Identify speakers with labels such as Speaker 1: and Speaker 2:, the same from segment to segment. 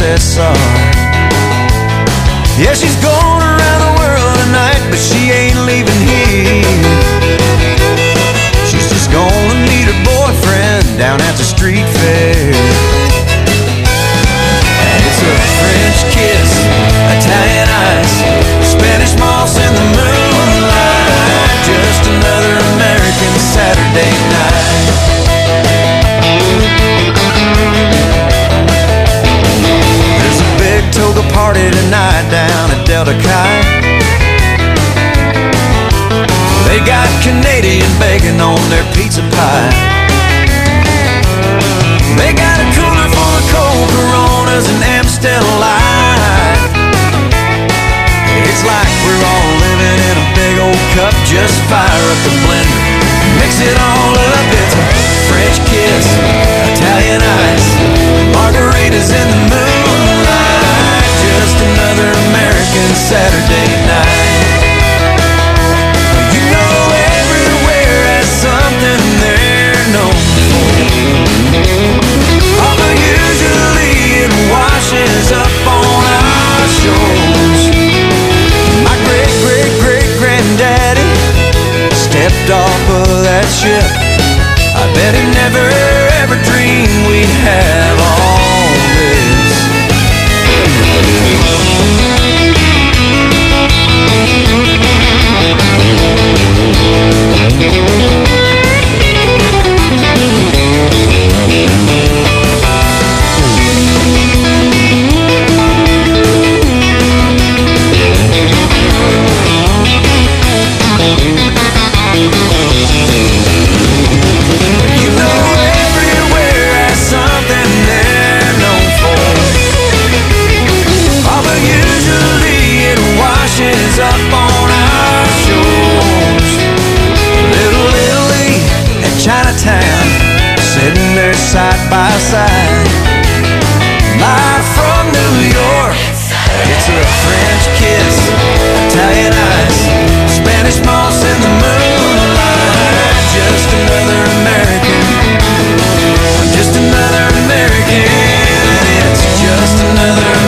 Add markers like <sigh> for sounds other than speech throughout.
Speaker 1: said. Yeah, she's gone. Toga party tonight down at Delta Chi. They got Canadian bacon on their pizza pie. They got a cooler full of cold Coronas and Amstel Light. It's like we're all living in a big old cup. Just fire up the blender, mix it all up. It's a French kiss, Italian ice, margaritas in the moonlight. Another American Saturday night. You know everywhere has something they're known for. Although usually it washes up on our shores. My great great great granddaddy stepped off of that ship. I bet he never ever dreamed we'd have You sitting there side by side. Live from New York, it's a French kiss, Italian ice, Spanish moss in the moonlight. Just another American, just another American. It's just another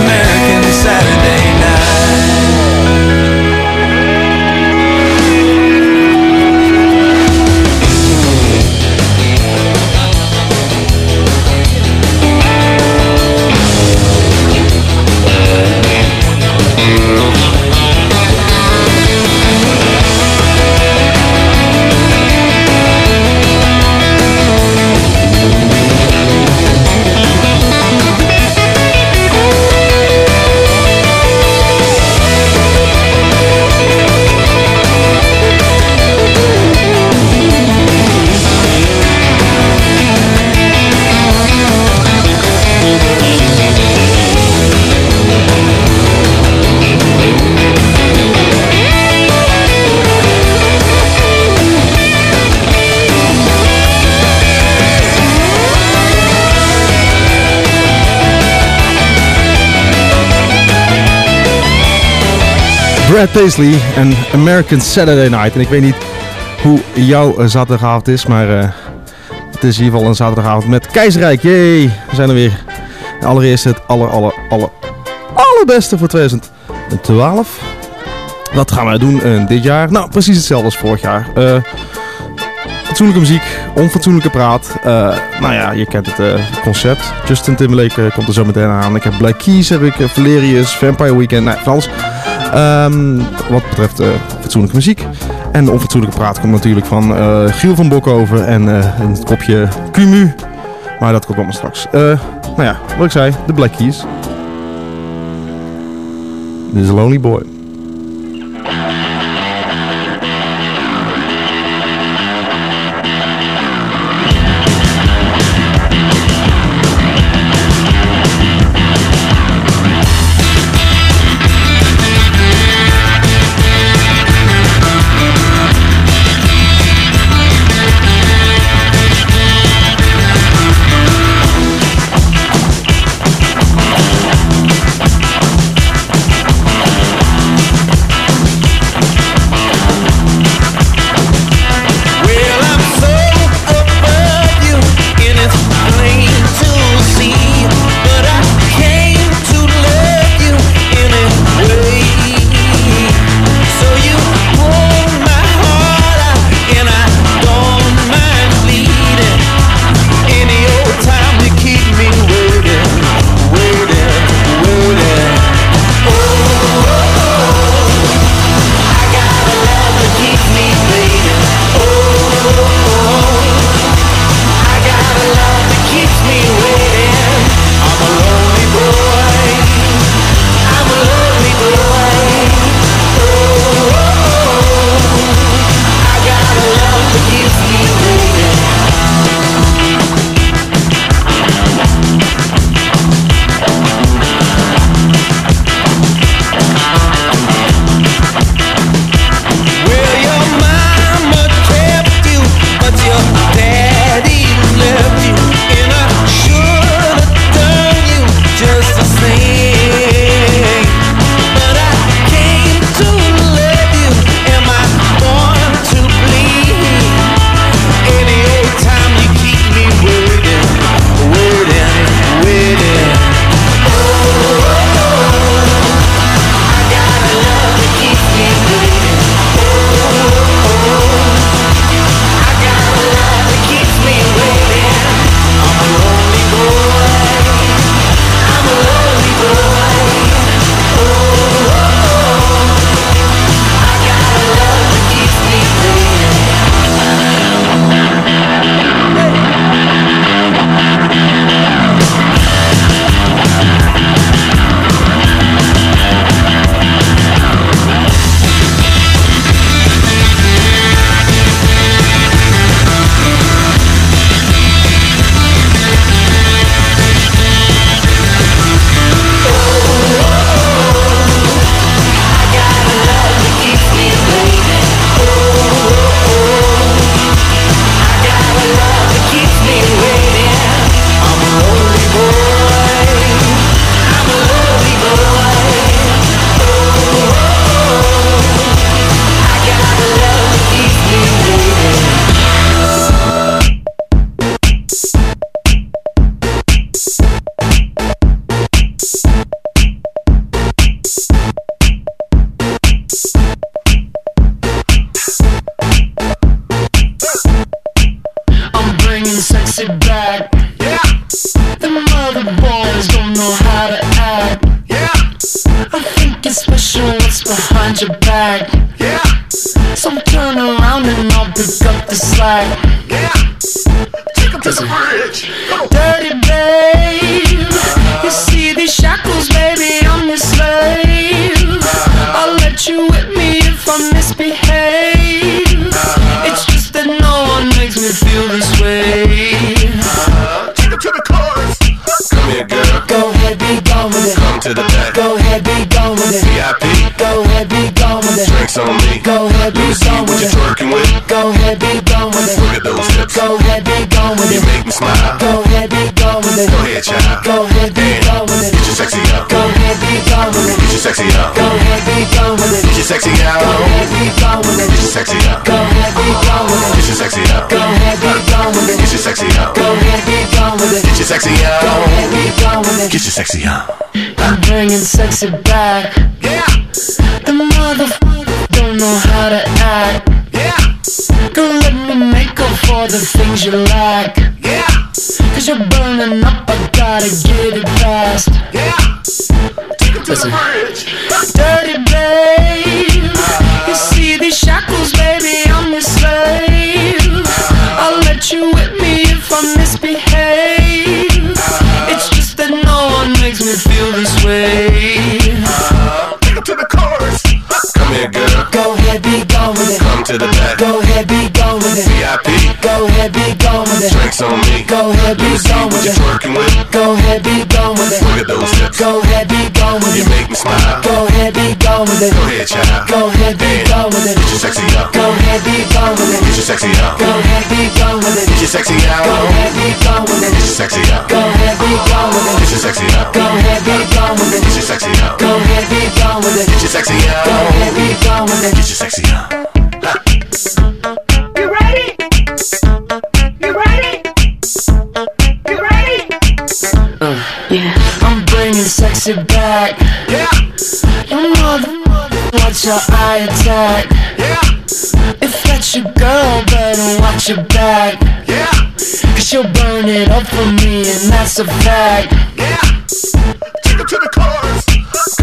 Speaker 2: Brad Paisley en American Saturday Night. En ik weet niet hoe jouw eh, zaterdagavond is, maar eh, het is in ieder geval een zaterdagavond met Keizerrijk. Yay, we zijn er weer. Allereerst het aller, aller, aller, allerbeste voor 2012. Wat gaan wij doen eh, dit jaar? Nou, precies hetzelfde als vorig jaar. Eh, fatsoenlijke muziek, onfatsoenlijke praat. Eh, nou ja, je kent het concept. Justin Timberlake komt er zo meteen aan. Ik heb Black Keys, heb ik Valerius, Vampire Weekend, nou, van alles. Ehm, wat betreft eh, fatsoenlijke muziek. En de onfatsoenlijke praat komt natuurlijk van eh, Giel van Bokhoven en eh, een kopje Cumu. Maar dat komt allemaal straks. Eh, nou ja, wat ik zei, de Black Keys. Dit is a Lonely Boy.
Speaker 3: Bringing sexy back.
Speaker 4: Yeah.
Speaker 3: Your mother, watch your eye attack.
Speaker 4: Yeah.
Speaker 3: If that's your girl, better watch your back.
Speaker 4: Yeah.
Speaker 3: Cause she'll burn it up for me, and that's a fact.
Speaker 4: Yeah. Take it to the chorus.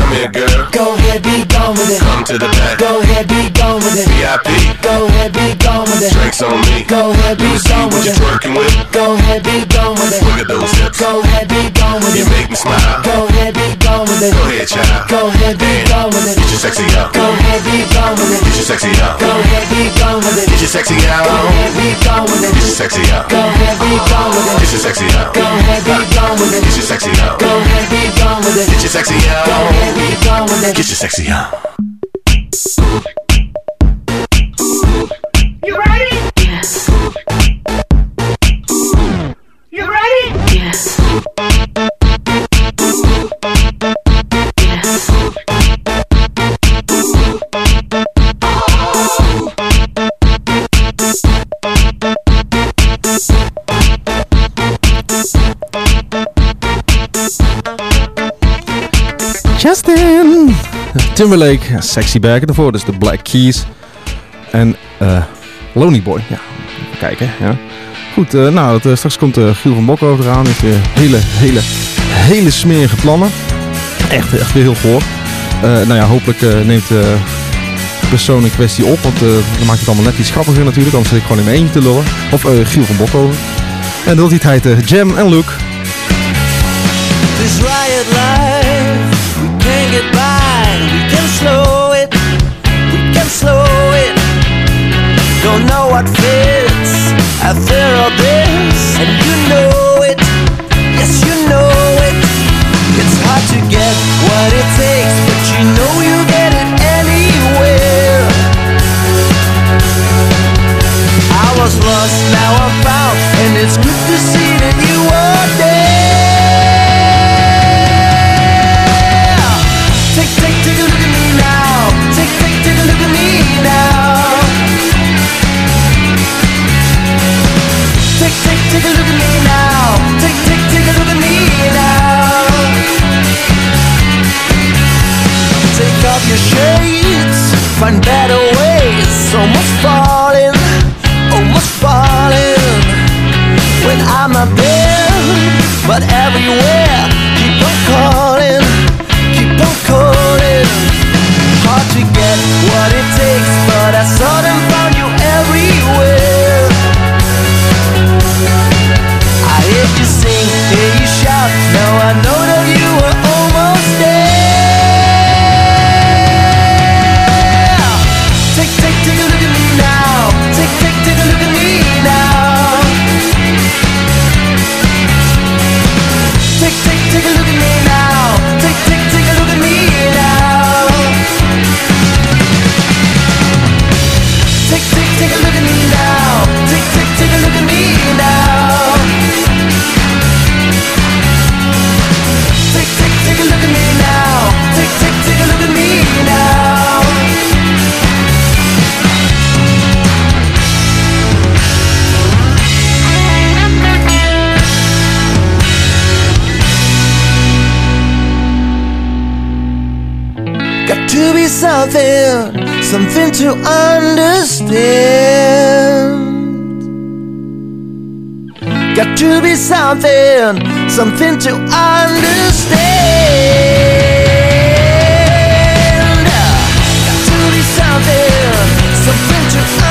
Speaker 4: Here, girl.
Speaker 3: Go ahead, be gone with it.
Speaker 4: Come to the back.
Speaker 3: Go ahead, be gone with it.
Speaker 4: VIP.
Speaker 3: Go ahead, be gone with it.
Speaker 4: Drinks on me.
Speaker 3: Go ahead, be gone with it.
Speaker 4: twerking with.
Speaker 3: Go ahead, be gone with it.
Speaker 4: Look at those hips.
Speaker 3: Go ahead, be gone with it.
Speaker 4: You make me smile.
Speaker 3: Go ahead, be gone with it.
Speaker 4: Go ahead, child.
Speaker 3: Go ahead, be gone with it.
Speaker 4: Get your sexy out.
Speaker 3: Go ahead, be gone with it.
Speaker 4: Get your sexy out.
Speaker 3: Go ahead, be gone with it.
Speaker 4: Get your sexy
Speaker 3: Go
Speaker 4: out.
Speaker 3: ahead, be gone with it.
Speaker 4: Get your sexy out.
Speaker 3: Go ahead, be gone with it.
Speaker 4: Get your sexy out.
Speaker 3: Go ahead, be gone with it.
Speaker 4: Get your sexy out.
Speaker 3: Go ahead, be gone with it.
Speaker 4: Get your sexy
Speaker 3: Go
Speaker 4: out.
Speaker 3: ahead, be gone with it.
Speaker 4: Get your sexy out.
Speaker 2: Timberlake, Sexy Back. Daarvoor dus de Black Keys. En eh Lonely Boy. Ja, even kijken. Ja. Goed, eh, nou, het, eh, straks komt eh, Giel van Bokhoven eraan. Heeft weer hele, hele, hele smerige plannen. Echt, echt weer heel voor. nou ja, hopelijk neemt de persoon in kwestie op. Want dan maakt het allemaal net iets grappiger natuurlijk. Anders zit ik gewoon in mijn eentje te lullen. Of Giel van Bokhoven. En dat die tijd Jam en Luke.
Speaker 1: This riot life. Can slow it, we can slow it. Don't know what fits after all this, and you know it. Yes, you know it. It's hard to get what it takes, but you know you get it anywhere. I was lost, now I'm found, and it's good to see that you are there. nothing, something to understand. Got to be something, something to understand. Got to be something, something to understand.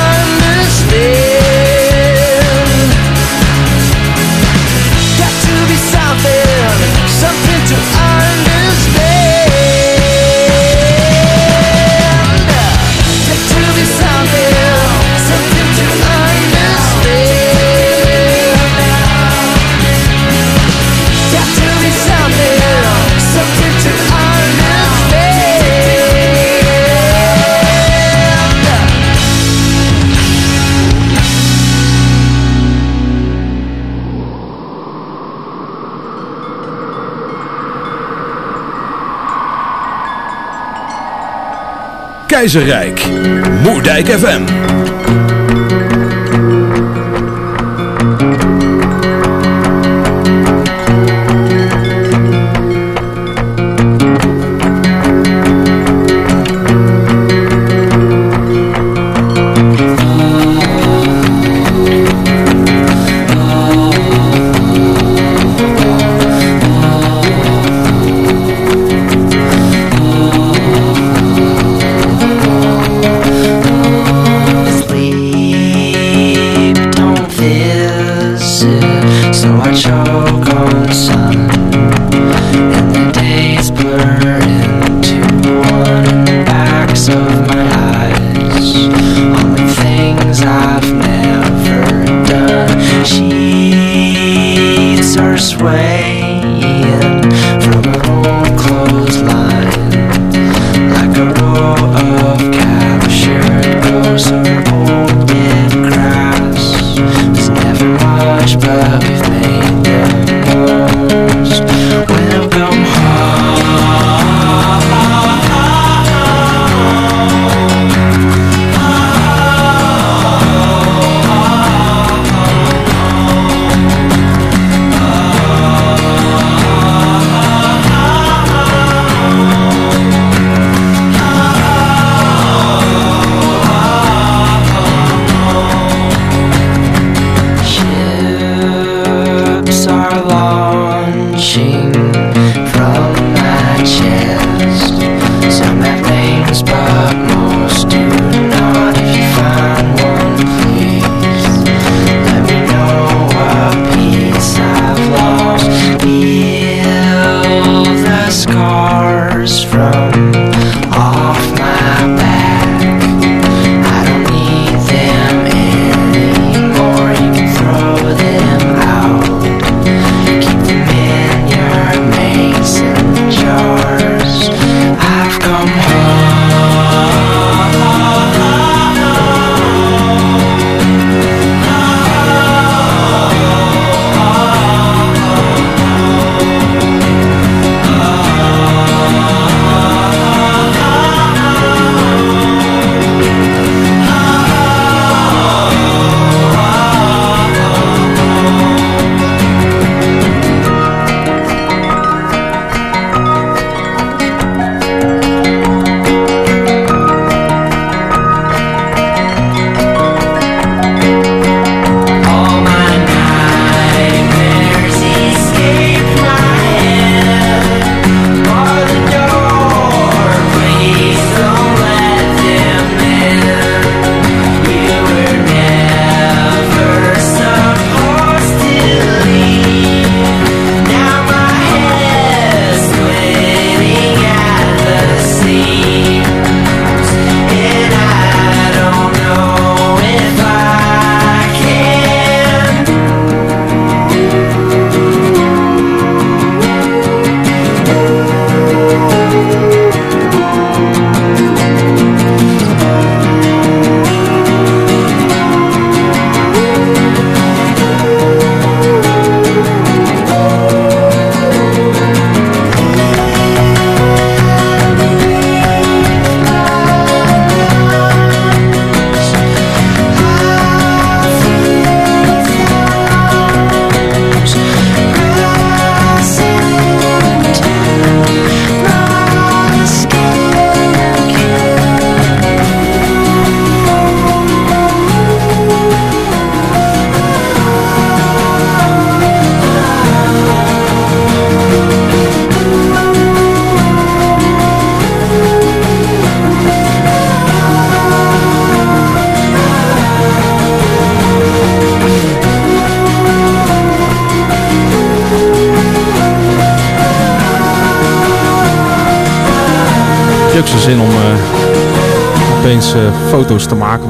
Speaker 5: Keizerrijk. Moerdijk FM.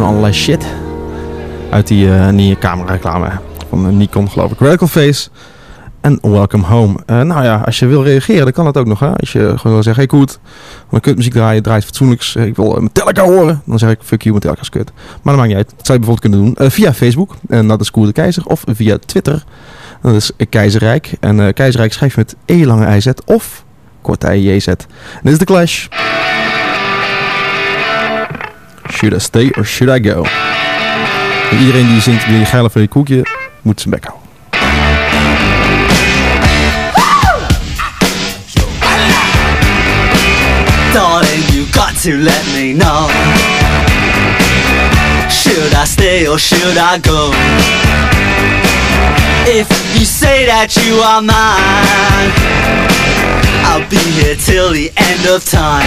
Speaker 2: Allerlei shit? Uit die eh nieuwe camera reclame van eh, Nikon geloof ik. Radical Face en Welcome Home. Eh, nou ja, als je wil reageren, dan kan dat ook nog. Hè? Als je gewoon wil zeggen, hey Koet, dan kut muziek draaien, draait fatsoenlijks. eh, Ik wil eh, Metallica horen. Dan zeg ik, fuck you, Metallica is kut. Maar dat maakt niet uit. Dat zou je bijvoorbeeld kunnen doen eh, via Facebook. En dat is Koert de Keizer. Of via Twitter. Dat is eh, Keizerrijk. En eh, Keizerrijk schrijf je met E lange IZ of korte IJZ. En dit is The Clash. Should I stay or should I go? En iedereen die zingt, wil je geilen voor je koekje, moet zijn bek houden.
Speaker 6: Darling, you got to let me know. Should I stay or should I go? If you say that you are mine, I'll be here till the end of time.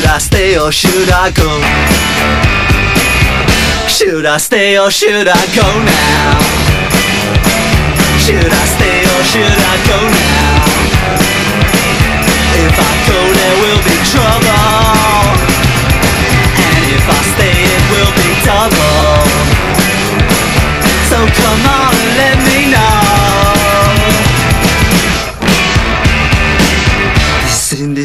Speaker 6: Should I stay or should I go? Should I stay or should I go now? Should I stay or should I go now? If I go there will be trouble And if I stay it will be double So come on and let me know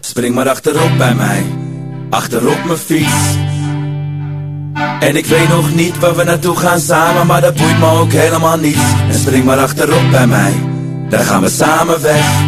Speaker 1: Spring maar achterop bij mij, achterop mijn fiets. En ik weet nog niet waar we naartoe gaan samen, maar dat boeit me ook helemaal niet. En spring maar achterop bij mij, daar gaan we samen weg.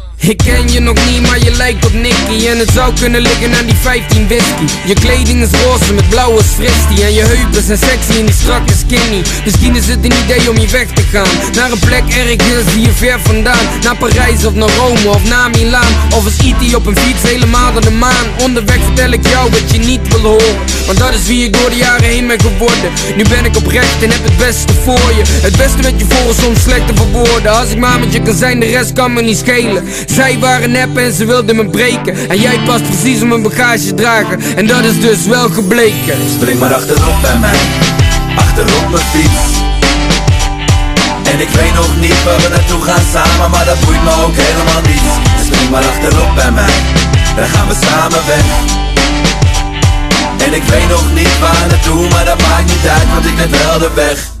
Speaker 7: Ik ken je nog niet, maar je lijkt op Nicky. En het zou kunnen liggen aan die 15 whisky. Je kleding is roze met blauwe fristie En je heupen zijn sexy en die strakke skinny. Misschien is het een idee om je weg te gaan. Naar een plek ergens hier ver vandaan. Naar Parijs of naar Rome of naar Milaan. Of als E.T. op een fiets helemaal naar de maan. Onderweg vertel ik jou wat je niet wil horen Want dat is wie ik door de jaren heen ben geworden. Nu ben ik oprecht en heb het beste voor je. Het beste met je voor is soms slecht te verwoorden. Als ik maar met je kan zijn, de rest kan me niet schelen. Zij waren nep en ze wilden me breken. En jij past precies op mijn bagage dragen. En dat is dus wel gebleken.
Speaker 8: Spring maar achterop bij mij, achterop mijn fiets. En ik weet nog niet waar we naartoe gaan samen, maar dat boeit me ook helemaal niet. Spring maar achterop bij mij, dan gaan we samen weg En ik weet nog niet waar naartoe, maar dat maakt niet uit, want ik net wel de weg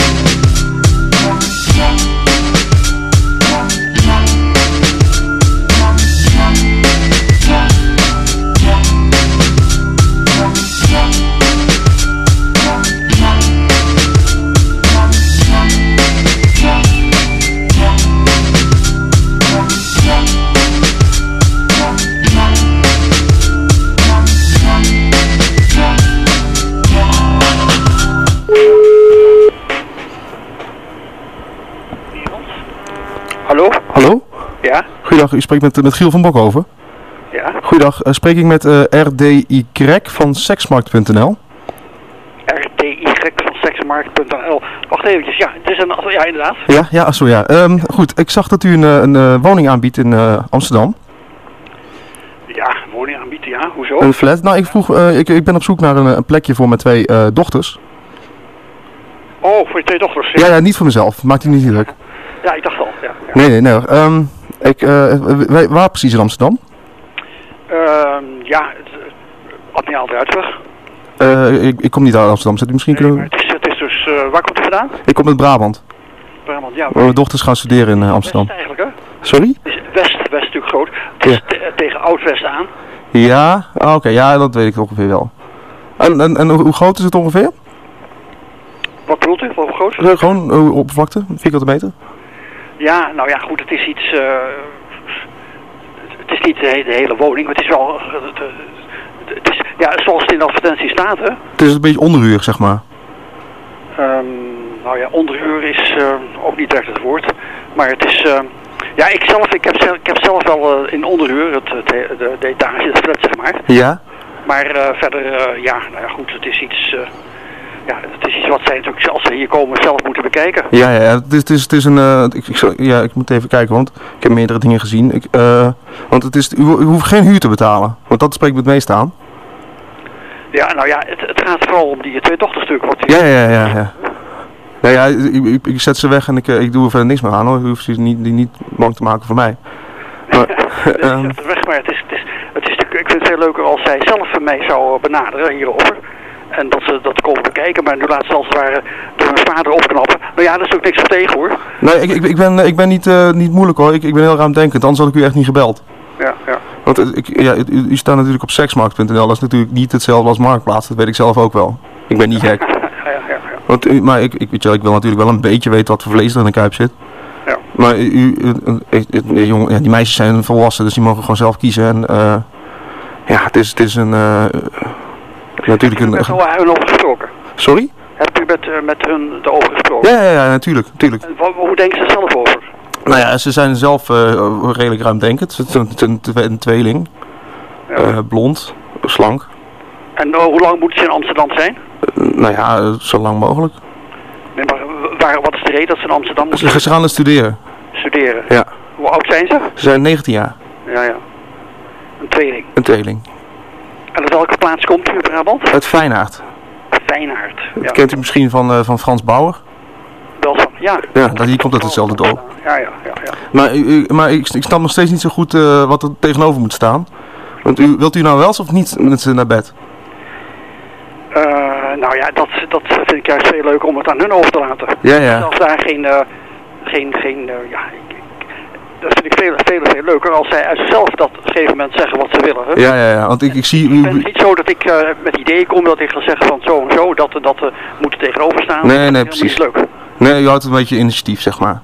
Speaker 9: Ja?
Speaker 2: Goeiedag, u spreekt met, met Giel van Bokhoven.
Speaker 9: Ja?
Speaker 2: Goeiedag, eh, spreek ik met eh, RDY van seksmarkt.nl.
Speaker 9: RDY van seksmarkt.nl. Wacht eventjes, ja, het is een, ja inderdaad.
Speaker 2: Ja, ja, zo ja. Ehm, goed, ik zag dat u een, eh, een woning aanbiedt in Amsterdam.
Speaker 9: Ja, woning aanbieden, ja, hoezo?
Speaker 2: Een flat. Nou, ik vroeg, ik, ik ben op zoek naar een, een plekje voor mijn twee dochters.
Speaker 9: Oh, voor je twee dochters.
Speaker 2: Ja, ja, niet voor mezelf. Maakt u niet druk.
Speaker 9: Ja, ik dacht al, ja. ja.
Speaker 2: Nee, nee, nee. hoor. Ik, eh, wij- waar precies in Amsterdam?
Speaker 9: Ehm, ja, het, eh, Admiraal Druidsweg.
Speaker 2: Eh, ik, ik kom niet uit Amsterdam. Zou u misschien
Speaker 9: Nee,
Speaker 2: kunnen...
Speaker 9: het is, het is dus, waar komt u vandaan?
Speaker 2: Ik kom uit Brabant.
Speaker 9: Brabant, ja.
Speaker 2: Mijn dochters gaan studeren in Amsterdam.
Speaker 9: West eigenlijk, hè?
Speaker 2: Sorry?
Speaker 9: West, West natuurlijk groot. Het is
Speaker 2: Ja.
Speaker 9: tegen Oud-West aan.
Speaker 2: Ja? Ah, Oké, ja, dat weet ik ongeveer wel. En, en, en hoe groot is het ongeveer?
Speaker 9: Wat bedoelt u? Hoe groot?
Speaker 2: Gewoon oppervlakte, vierkante meter?
Speaker 9: Ja, nou ja, goed, het is iets... eh, het is niet de, he- de hele woning, maar het is wel... eh, het, het is, ja, zoals het in de advertentie staat, hè.
Speaker 2: Het is een beetje onderhuur, zeg maar.
Speaker 9: Ehm, nou ja, onderhuur is eh, ook niet echt het woord. Maar het is... ja, ik zelf, ik heb, zelf, ik heb zelf wel in onderhuur het, het, de, de etage, het flat, zeg maar.
Speaker 2: Ja?
Speaker 9: Maar verder, ja, nou ja, goed, het is iets... ja, het is iets wat zij natuurlijk, als ze hier komen, zelf moeten bekijken.
Speaker 2: Ja, ja, het is, het is, het is een... eh, ik, ik, ja, ik moet even kijken, want ik heb meerdere dingen gezien. Ik, eh, want het is, u, u hoeft geen huur te betalen, want dat spreekt me het meest aan.
Speaker 9: Ja, nou ja, het, het gaat vooral om die twee dochters natuurlijk. Die,
Speaker 2: Ja, ja, ja, ja. Ja, ja, ik, ik, ik zet ze weg en ik, eh, ik doe er verder niks meer aan hoor. U hoeft ze niet, die niet bang te maken voor mij. <laughs> Maar,
Speaker 9: Dus <laughs> zet het weg, maar het is, het is, het is, ik vind het veel leuker als zij zelf mij zou benaderen hierover. En dat ze dat komen bekijken, maar nu laat ze als het ware door hun vader opknappen. Nou ja, daar is ook niks op tegen hoor.
Speaker 2: nee, ik, ik, ik ben, ik ben niet, eh, niet moeilijk hoor. Ik, ik ben heel ruimdenkend, anders had ik u echt niet gebeld.
Speaker 9: Ja, ja.
Speaker 2: Want eh, ik, ja, u, u staat natuurlijk op seksmarkt.nl. Dat is natuurlijk niet hetzelfde als Marktplaats. Dat weet ik zelf ook wel. Ik ben niet gek. <laughs>
Speaker 9: ja, ja, ja.
Speaker 2: Want, maar ik, ik, weet je, ik wil natuurlijk wel een beetje weten wat voor vlees er in de kuip zit.
Speaker 9: Ja.
Speaker 2: Maar u, u- jongen, ja, die meisjes zijn volwassen, dus die mogen gewoon zelf kiezen. En eh, ja, het is, het is een... natuurlijk
Speaker 9: Heb u met
Speaker 2: een...
Speaker 9: hun over gesproken?
Speaker 2: Sorry?
Speaker 9: Hebt u met, eh, met hun erover gesproken?
Speaker 2: Ja, ja, ja, natuurlijk. natuurlijk.
Speaker 9: En hoe denken ze zelf over?
Speaker 2: Nou ja, ze zijn zelf eh, redelijk ruimdenkend. Een, een, een tweeling.
Speaker 9: Ja.
Speaker 2: Eh, blond. slank.
Speaker 9: En hoe lang moeten ze in Amsterdam zijn?
Speaker 2: Nou ja, zo lang mogelijk.
Speaker 9: Nee, maar waar, wat is de reden dat ze in Amsterdam moeten
Speaker 2: Ze, ze gaan het studeren.
Speaker 9: studeren?
Speaker 2: Ja.
Speaker 9: Hoe oud zijn ze?
Speaker 2: Ze zijn 19 jaar.
Speaker 9: Ja, ja. Een tweeling.
Speaker 2: Een tweeling.
Speaker 9: En uit welke plaats komt u in Brabant?
Speaker 2: Uit Fijnaard.
Speaker 9: Fijnaard. Ja.
Speaker 2: Dat kent u misschien van, eh, van Frans Bauer.
Speaker 9: Wel van, ja.
Speaker 2: Ja, dat- die komt uit hetzelfde dorp.
Speaker 9: Ja, ja, ja. ja.
Speaker 2: Maar, u, maar ik, ik snap nog steeds niet zo goed eh, wat er tegenover moet staan. Want u, wilt u nou wel of niet met ze naar bed?
Speaker 9: Eh, nou ja, dat, dat vind ik juist veel leuker om het aan hun over te laten.
Speaker 2: Ja, ja.
Speaker 9: Zelfs daar geen, geen, geen ja, dat vind ik veel, veel, veel leuker als zij zichzelf dat op een gegeven moment zeggen wat ze willen. Hè?
Speaker 2: Ja, ja, ja. Want ik, ik zie
Speaker 9: Het is
Speaker 2: u...
Speaker 9: niet zo dat ik eh, met ideeën kom dat ik ga zeggen van zo en zo, dat, dat uh, moet er tegenover staan.
Speaker 2: Nee, nee, precies.
Speaker 9: Leuk.
Speaker 2: Nee, u houdt een beetje initiatief, zeg maar.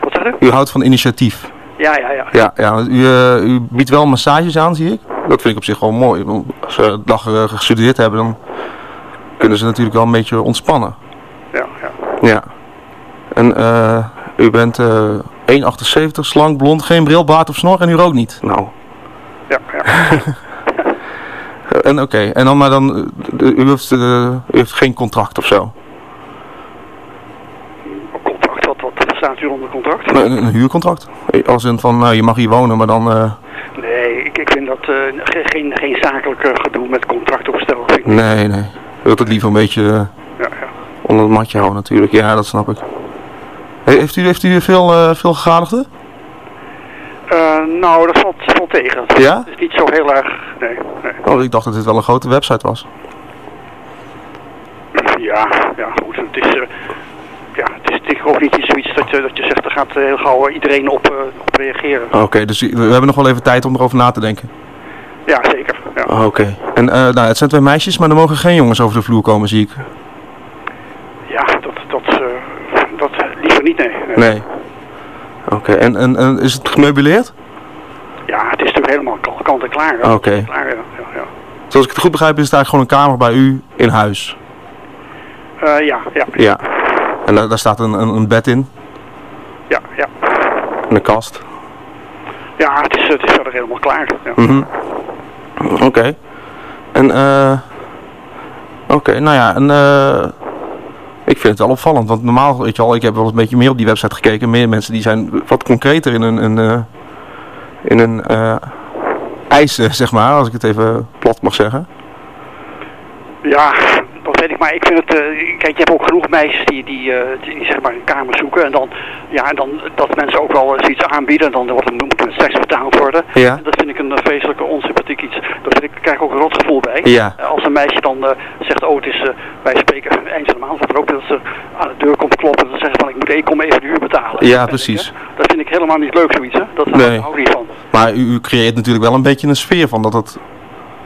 Speaker 9: Wat zeg je?
Speaker 2: U houdt van initiatief.
Speaker 9: Ja, ja, ja.
Speaker 2: Ja, ja want u, eh, u biedt wel massages aan, zie ik. Dat vind ik op zich wel mooi. Als ze een dag gestudeerd hebben, dan kunnen ze natuurlijk wel een beetje ontspannen.
Speaker 9: ja, ja.
Speaker 2: Ja. En eh, u bent eh 1,78, slank, blond, geen bril, baard of snor en u rookt niet. Nou.
Speaker 9: ja, ja. <laughs>
Speaker 2: En oké, en dan maar dan, eh, u, heeft, eh, u heeft geen contract of zo?
Speaker 9: Contract, wat, wat staat u onder contract?
Speaker 2: Een, een huurcontract? Als in van, nou, je mag hier wonen, maar dan... eh,
Speaker 9: Nee, ik, ik vind dat eh, ge- geen, geen zakelijke gedoe met contract opstellen. vind ik niet.
Speaker 2: nee, nee. U wilt het liever een beetje eh,
Speaker 9: Ja, ja.
Speaker 2: onder het matje houden natuurlijk. Ja, dat snap ik. He- heeft, u, heeft u veel, eh veel gegadigden?
Speaker 9: Eh, nou, dat valt, valt tegen.
Speaker 2: Ja?
Speaker 9: Het is niet zo heel erg, nee, nee.
Speaker 2: Oh, ik dacht dat dit wel een grote website was.
Speaker 9: Ja, ja, goed. Het is, eh, ja, het is, ook niet iets zoiets dat je, dat je zegt, daar gaat heel gauw iedereen op, op reageren.
Speaker 2: Oké, dus we hebben nog wel even tijd om erover na te denken.
Speaker 9: Ja, zeker. Ja.
Speaker 2: Oh, Oké. En nou, het zijn twee meisjes, maar er mogen geen jongens over de vloer komen, zie ik.
Speaker 9: Ja, dat, dat, eh, dat liever niet, nee.
Speaker 2: Nee. Oké, en, en, en is het gemeubileerd?
Speaker 9: Ja, het is natuurlijk helemaal kant en klaar.
Speaker 2: Oké.
Speaker 9: Ja, ja, ja.
Speaker 2: Zoals ik het goed begrijp is het eigenlijk gewoon een kamer bij u in huis.
Speaker 9: Eh, ja, ja,
Speaker 2: Ja. En daar, daar staat een, een, een bed in
Speaker 9: ja, ja.
Speaker 2: en een kast.
Speaker 9: Ja, het is, het is verder helemaal klaar. Ja.
Speaker 2: Mhm. Oké. En eh. Oké, nou ja, en eh. Ik vind het wel opvallend, want normaal, weet je wel, ik heb wel eens een beetje meer op die website gekeken. Meer mensen die zijn wat concreter in een, eh, in hun eh, eisen, zeg maar, als ik het even plat mag zeggen.
Speaker 9: Ja, dat weet ik, maar ik vind het, eh, kijk, je hebt ook genoeg meisjes die, die, eh, die, zeg maar een kamer zoeken en dan, ja, en dan dat mensen ook wel eens iets aanbieden en dan wordt het, moet seks betaald worden.
Speaker 2: Ja.
Speaker 9: En dat vind ik een eh, vreselijke onsympathiek iets. Daar vind ik, krijg ik ook een rot gevoel bij.
Speaker 2: Ja.
Speaker 9: Eh, als een meisje dan eh, zegt, oh het is, eh, wij spreken eind van de maand, er ook dat ze aan de deur komt kloppen en dan zeggen van ik moet ik kom even de huur betalen.
Speaker 2: Ja,
Speaker 9: Dat
Speaker 2: precies.
Speaker 9: ik. Dat vind ik helemaal niet leuk zoiets, hè. Dat
Speaker 2: Nee.
Speaker 9: hou ik niet van.
Speaker 2: Maar u, u creëert natuurlijk wel een beetje een sfeer van dat het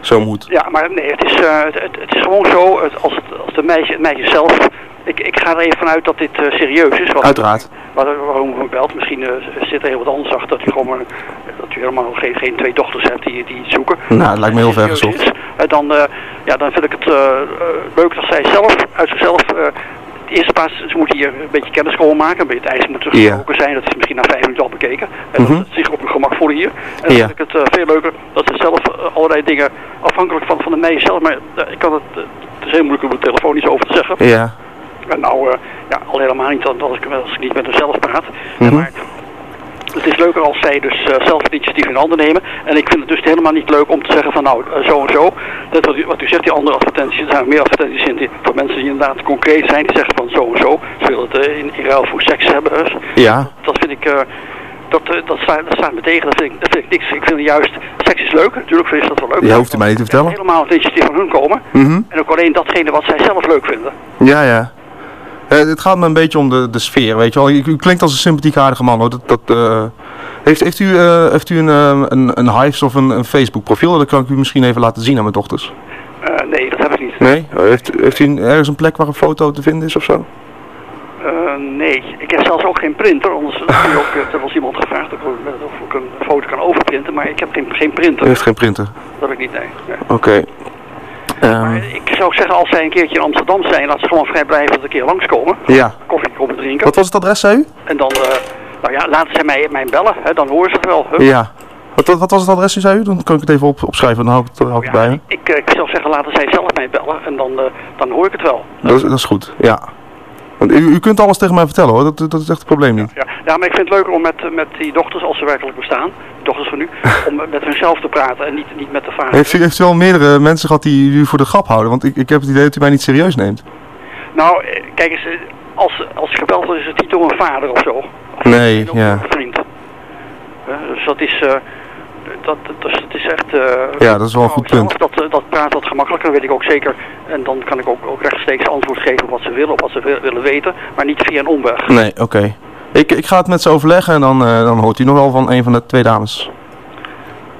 Speaker 2: zo moet.
Speaker 9: Ja, maar nee, het is, eh, het, het, is gewoon zo, het, als, het, als de meisje, het meisje zelf, ik, ik ga er even vanuit dat dit eh, serieus is. Wat,
Speaker 2: Uiteraard.
Speaker 9: Waar, waarom u belt, misschien eh, zit er heel wat anders achter, dat u gewoon maar, dat u helemaal geen, geen twee dochters hebt die, die iets zoeken.
Speaker 2: Nou, het lijkt me heel ver gezocht.
Speaker 9: dan, ja, dan vind ik het leuk dat zij zelf, uit zichzelf, eerste plaats, ze moeten hier een beetje kennis komen maken, een beetje het ijs moet
Speaker 2: Ja.
Speaker 9: zijn, dat is misschien na vijf minuten al bekeken. En
Speaker 2: Mhm.
Speaker 9: dat ze zich op hun gemak voelen hier. En dan
Speaker 2: Ja.
Speaker 9: vind ik het eh, veel leuker dat ze zelf eh, allerlei dingen, afhankelijk van, van de meisje zelf, maar eh, ik kan het, het is heel moeilijk om het telefoon iets over te zeggen.
Speaker 2: Ja.
Speaker 9: En nou, ja, al helemaal niet dat als ik, als ik niet met mezelf praat.
Speaker 2: Mhm.
Speaker 9: Maar het is leuker als zij dus eh, zelf het initiatief in handen nemen. En ik vind het dus helemaal niet leuk om te zeggen van nou, eh, zo en zo. Dat wat u, wat u zegt, die andere advertenties, er zijn meer advertenties in die, voor mensen die inderdaad concreet zijn. Die zeggen van zo en zo. Ze willen het eh, in, in ruil voor seks hebben. Dus
Speaker 2: Ja.
Speaker 9: dat vind ik, dat, dat, staat, dat staat me tegen. Dat vind, ik, dat vind ik niks. Ik vind juist, seks is leuk. Natuurlijk is dat wel leuk.
Speaker 2: Je hoeft u mij niet te vertellen.
Speaker 9: Helemaal het initiatief van hun komen.
Speaker 2: Mhm.
Speaker 9: En ook alleen datgene wat zij zelf leuk vinden.
Speaker 2: Ja, ja. Eh, het gaat me een beetje om de, de sfeer, weet je wel. U, u klinkt als een sympathiek aardige man, hoor. Dat, dat, eh, heeft, heeft u, eh, heeft u een, eh, een, een Hives of een, een Facebook profiel? Dat kan ik u misschien even laten zien aan mijn dochters.
Speaker 9: Eh, nee, dat heb ik niet.
Speaker 2: Nee? Eh, Heeft, heeft u een- ergens een plek waar een foto te vinden is of zo?
Speaker 9: Eh, nee, ik heb zelfs ook geen printer. Anders heb ook, eh, er was iemand gevraagd of ik, of ik een foto kan overprinten, maar ik heb geen, geen printer.
Speaker 2: U heeft geen printer.
Speaker 9: Dat heb ik niet, nee. nee.
Speaker 2: Oké. Ehm,
Speaker 9: Ik zou zeggen, als zij een keertje in Amsterdam zijn, laat ze gewoon vrijblijvend een keer langskomen.
Speaker 2: ja.
Speaker 9: Koffie komen drinken.
Speaker 2: Wat was het adres, zei u?
Speaker 9: En dan, eh, nou ja, laten zij mij, mij bellen, hè, dan horen ze het wel.
Speaker 2: Ja. Wat, wat, wat was het adres, zei u? Dan kan ik het even op, opschrijven, dan hou ik het, hou ik het bij me.
Speaker 9: Ik, eh, ik zou zeggen, laten zij zelf mij bellen en dan, eh, dan hoor ik het wel.
Speaker 2: Dat is, dat is goed, ja. Want u, u kunt alles tegen mij vertellen hoor, dat, dat is echt het probleem niet.
Speaker 9: Ja, ja, maar ik vind het leuker om met, met die dochters, als ze werkelijk bestaan, dochters van u, <laughs> om met hunzelf te praten en niet, niet met de vader.
Speaker 2: Heeft u, heeft u al meerdere mensen gehad die u voor de grap houden? Want ik, ik heb het idee dat u mij niet serieus neemt.
Speaker 9: Nou, eh, kijk eens, eh, als, als gebeld wordt is het niet door een vader of zo. Of
Speaker 2: Nee, ja.
Speaker 9: een vriend. Eh, dus dat is, eh, dat, dat, is, dat is echt... eh,
Speaker 2: Ja, dat is wel een goed punt.
Speaker 9: Dat, eh, dat praat wat gemakkelijker, weet ik ook zeker. En dan kan ik ook, ook rechtstreeks antwoord geven op wat ze willen, of wat ze wi- willen weten, maar niet via een omweg.
Speaker 2: Nee, oké. Ik, ik ga het met ze overleggen en dan, eh, dan hoort u nog wel van een van de twee dames.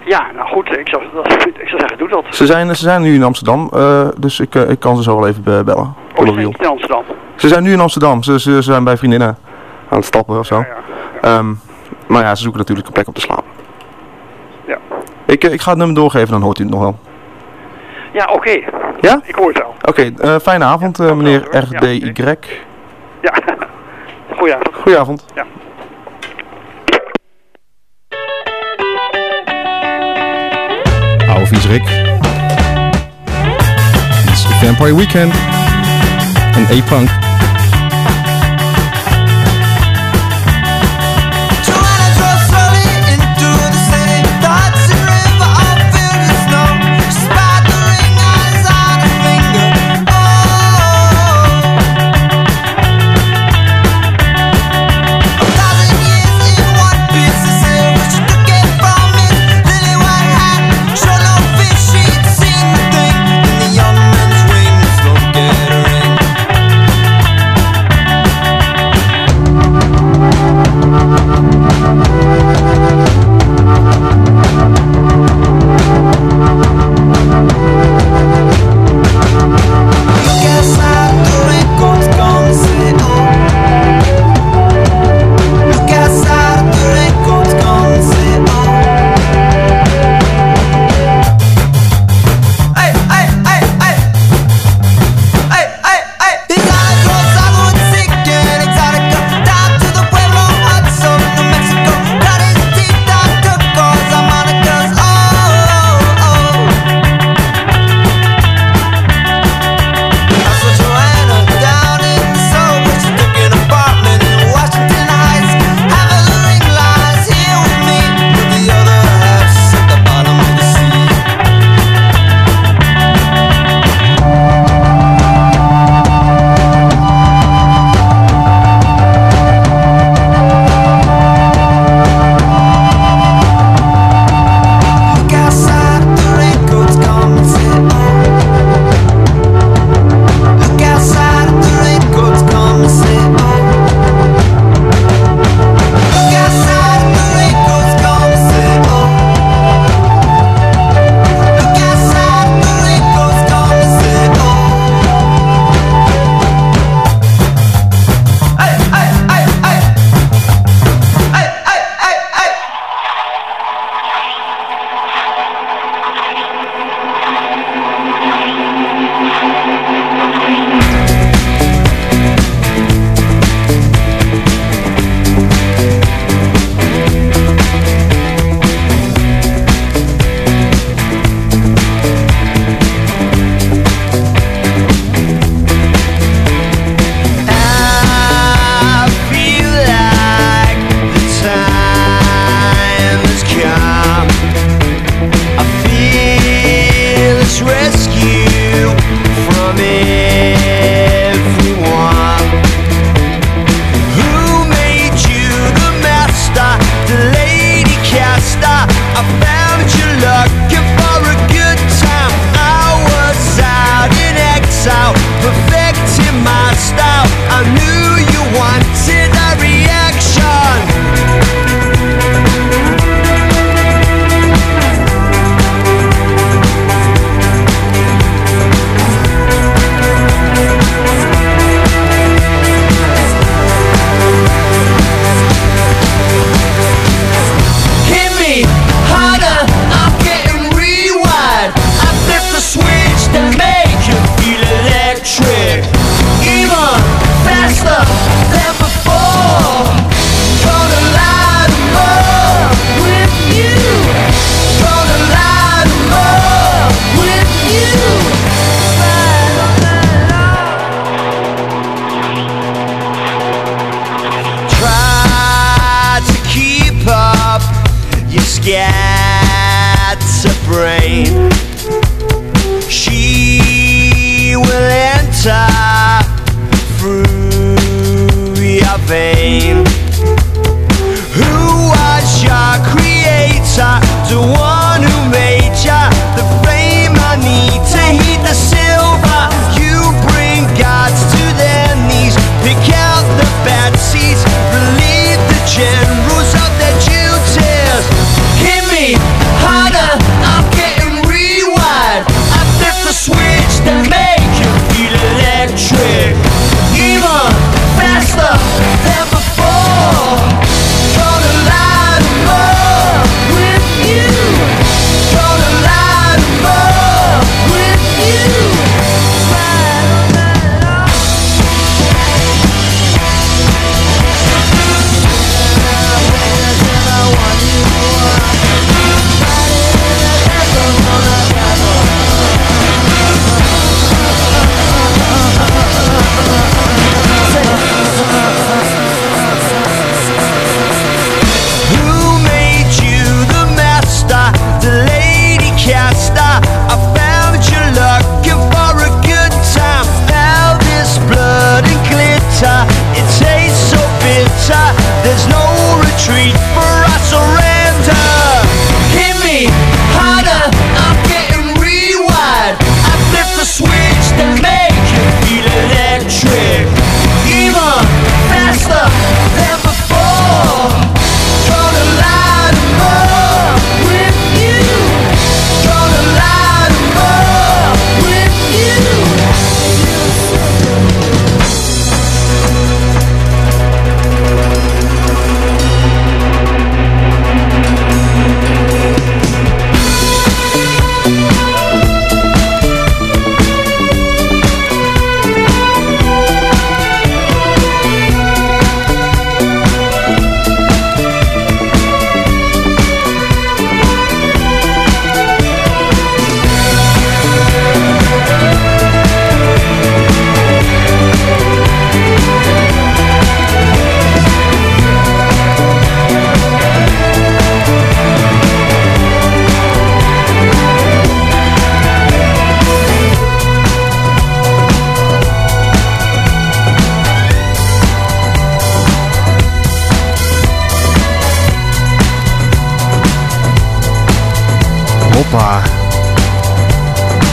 Speaker 9: Ja, nou goed, ik zou, <laughs> ik zou zeggen, doe dat.
Speaker 2: Ze zijn, ze zijn nu in Amsterdam, dus ik, ik kan ze zo wel even be- bellen.
Speaker 9: Oh,
Speaker 2: Op
Speaker 9: ze in Amsterdam.
Speaker 2: Ze zijn nu in Amsterdam, ze, ze, ze zijn bij vriendinnen aan het stappen of zo. Ehm, maar ja, ze zoeken natuurlijk een plek om te slapen.
Speaker 9: Ja.
Speaker 2: Ik, eh, ik ga het nummer doorgeven, dan hoort u het nog wel.
Speaker 9: Ja, oké.
Speaker 2: Ja?
Speaker 9: Ik hoor het wel.
Speaker 2: Oké, eh, fijne avond eh, meneer RDY.
Speaker 9: Ja. Goedenavond.
Speaker 2: Goedenavond.
Speaker 9: Ja.
Speaker 2: Oude viezerik. Dit is Vampire Weekend. En A-Punk.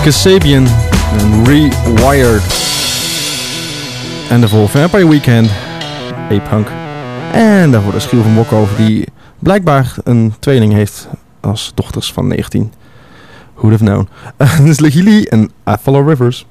Speaker 2: Kasabian Rewired. En de daarvoor Vampire Weekend, A Punk, En daarvoor de Schiel van Bokhoff die blijkbaar een tweeling heeft als dochters van 19. Who'd have known? <laughs> dus Legili en I Follow Rivers.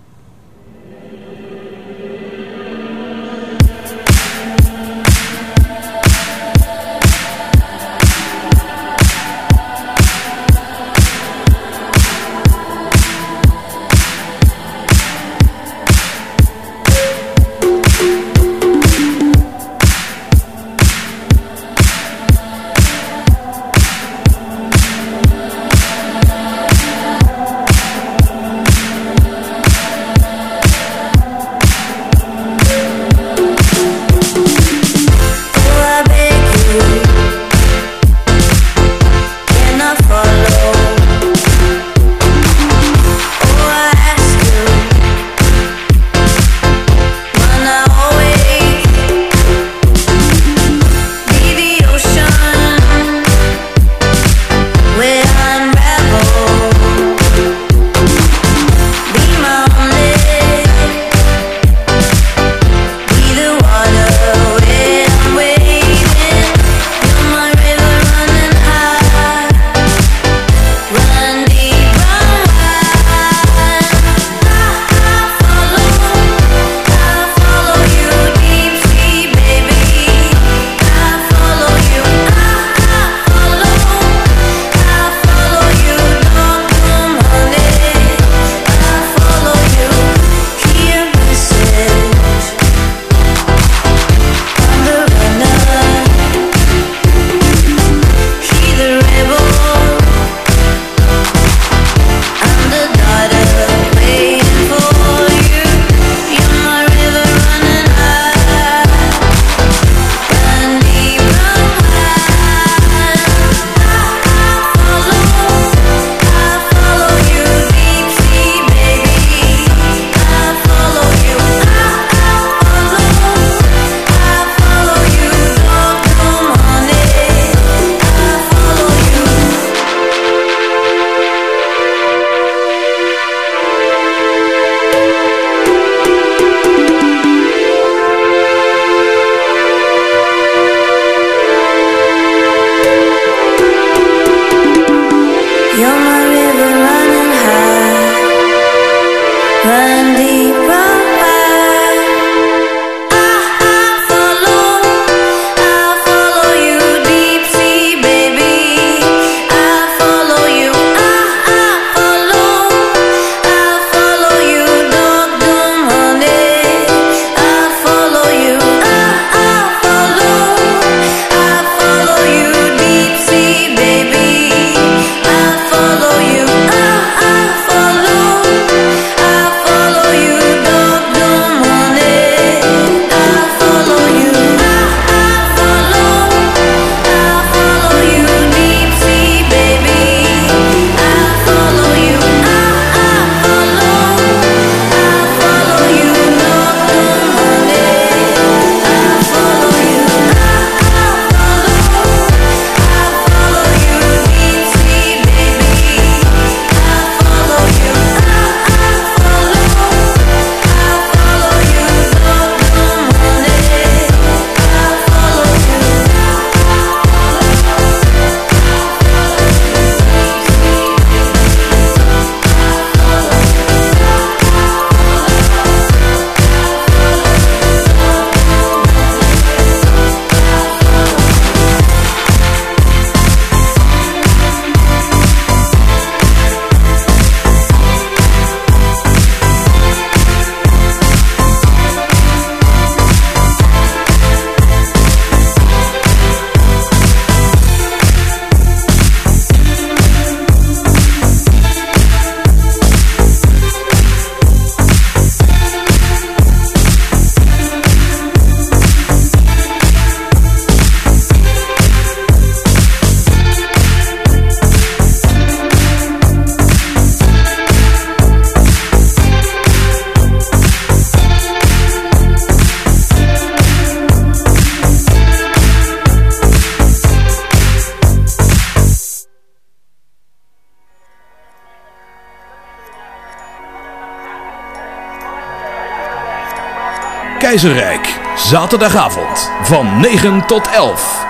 Speaker 10: Zaterdagavond van 9 tot 11.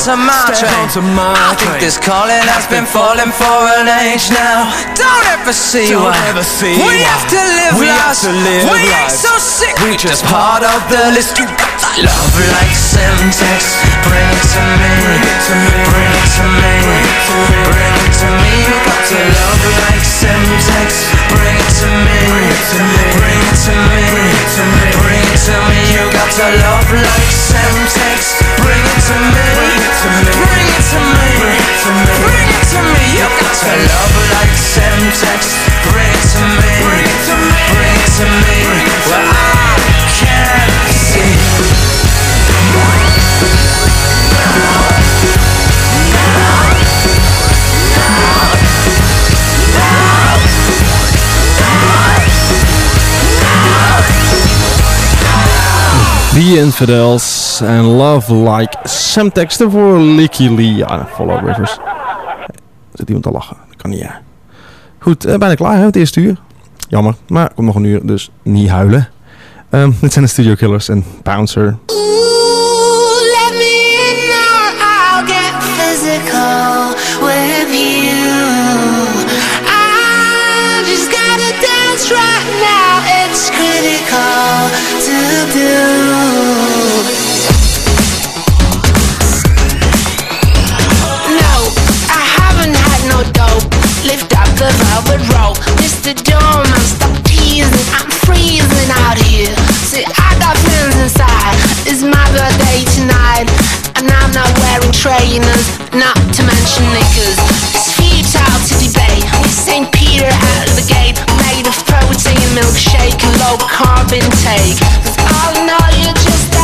Speaker 11: Step eh? onto my train. I think this calling has been falling for an age now. Don't ever see
Speaker 1: Don't
Speaker 11: why.
Speaker 1: ever see
Speaker 11: we
Speaker 1: why.
Speaker 11: have to live
Speaker 1: We
Speaker 11: lives.
Speaker 1: to live
Speaker 11: we ain't so sick.
Speaker 1: We
Speaker 11: just part of the list. You got that love like Semtex. Bring it to me. Bring it to me. Bring it to me. Bring it to me. You got to love like Semtex. Bring it to me. Bring it to me. Bring it to me. Bring it to me. You got to love like Semtex. Bring it to me. Bring it to me. Bring it to me. Bring it to me. You got to love like Semtex. Bring it to me. Bring it to me. Bring it to me. Well,
Speaker 2: The Infidels en Love Like Semtex voor Licky Lee. Ja, Follow Rivers. Zit iemand te lachen? Dat kan niet, ja. Goed, eh, bijna klaar, hè, het eerste uur. Jammer, maar komt nog een uur, dus niet huilen. Ehm, dit zijn de Studio Killers en Bouncer.
Speaker 12: Up the rope, Mr. Doorman, stop teasing. I'm freezing out here. See, I got feelings inside. It's my birthday tonight, and I'm not wearing trainers, not to mention knickers. It's futile to debate. St. Peter out of the gate, made of protein milkshake and low carb intake. all in all, you're just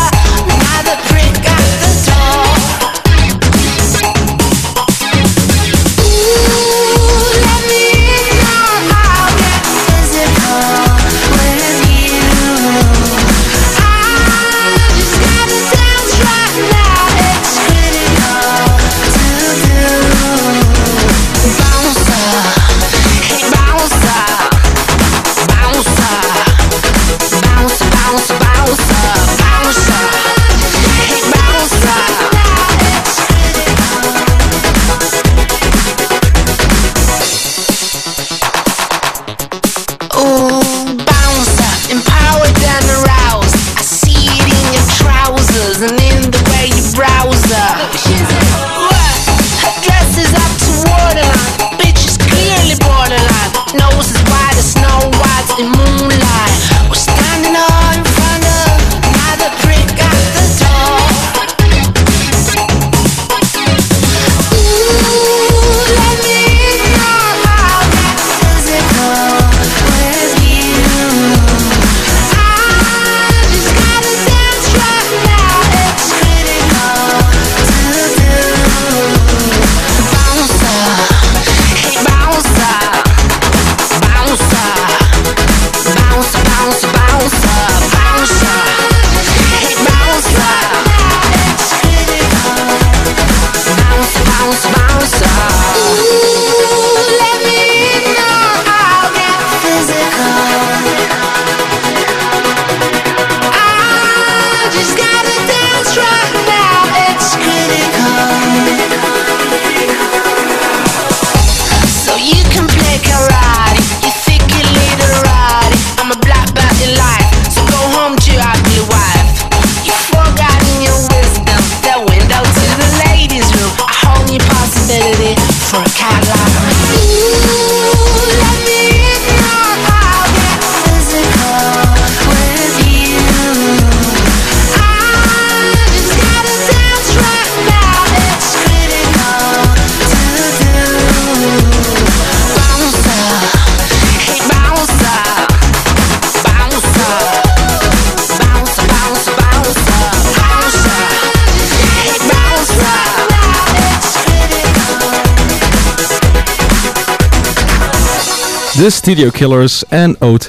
Speaker 2: De Studio Killers en Ode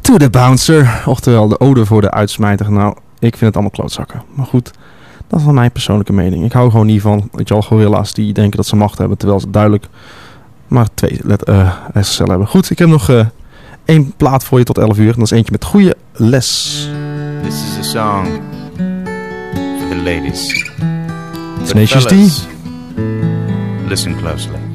Speaker 2: to the Bouncer. Oftewel de ode voor de uitsmijter. Nou, ik vind het allemaal klootzakken. Maar goed, dat is wel mijn persoonlijke mening. Ik hou gewoon niet van, weet je wel, gorilla's die denken dat ze macht hebben. Terwijl ze duidelijk maar twee let, uh, hersencellen hebben. Goed, ik heb nog uh, één plaat voor je tot 11 uur. En dat is eentje met goede les.
Speaker 13: This is a song for the ladies.
Speaker 2: Tenacious D.
Speaker 13: Listen closely.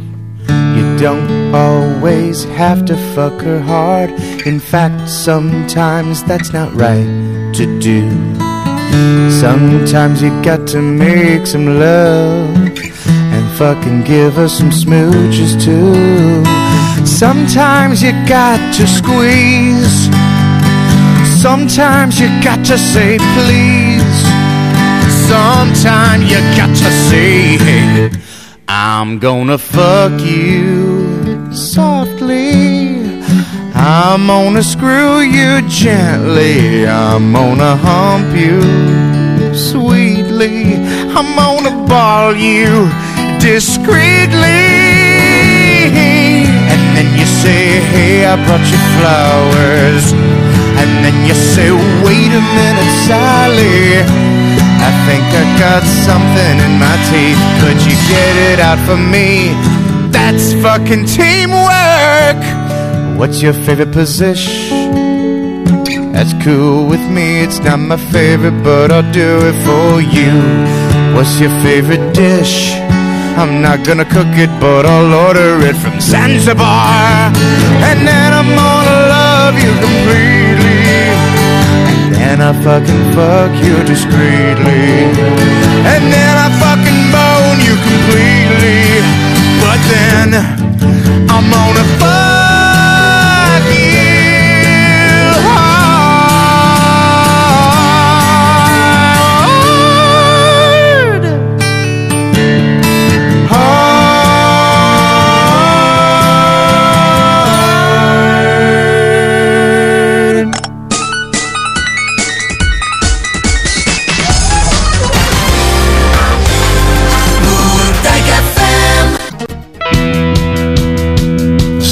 Speaker 14: Don't always have to fuck her hard. In fact, sometimes that's not right to do. Sometimes you got to make some love and fucking give her some smooches too. Sometimes you got to squeeze. Sometimes you got to say please. Sometimes you got to say, hey, I'm gonna fuck you softly. I'm gonna screw you gently. I'm gonna hump you sweetly. I'm gonna ball you discreetly. And then you say, Hey, I brought you flowers. And then you say, Wait a minute, Sally. I think I got something in my teeth. Could you get it out for me? That's fucking teamwork. What's your favorite position? That's cool with me. It's not my favorite, but I'll do it for you. What's your favorite dish? I'm not gonna cook it, but I'll order it from Zanzibar. And then I'm gonna love you. And I fucking fuck you discreetly. And then I fucking bone you completely. But then I'm gonna fuck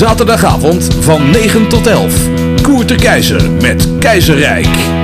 Speaker 11: Zaterdagavond van 9 tot 11. Koert de Keizer met Keizerrijk.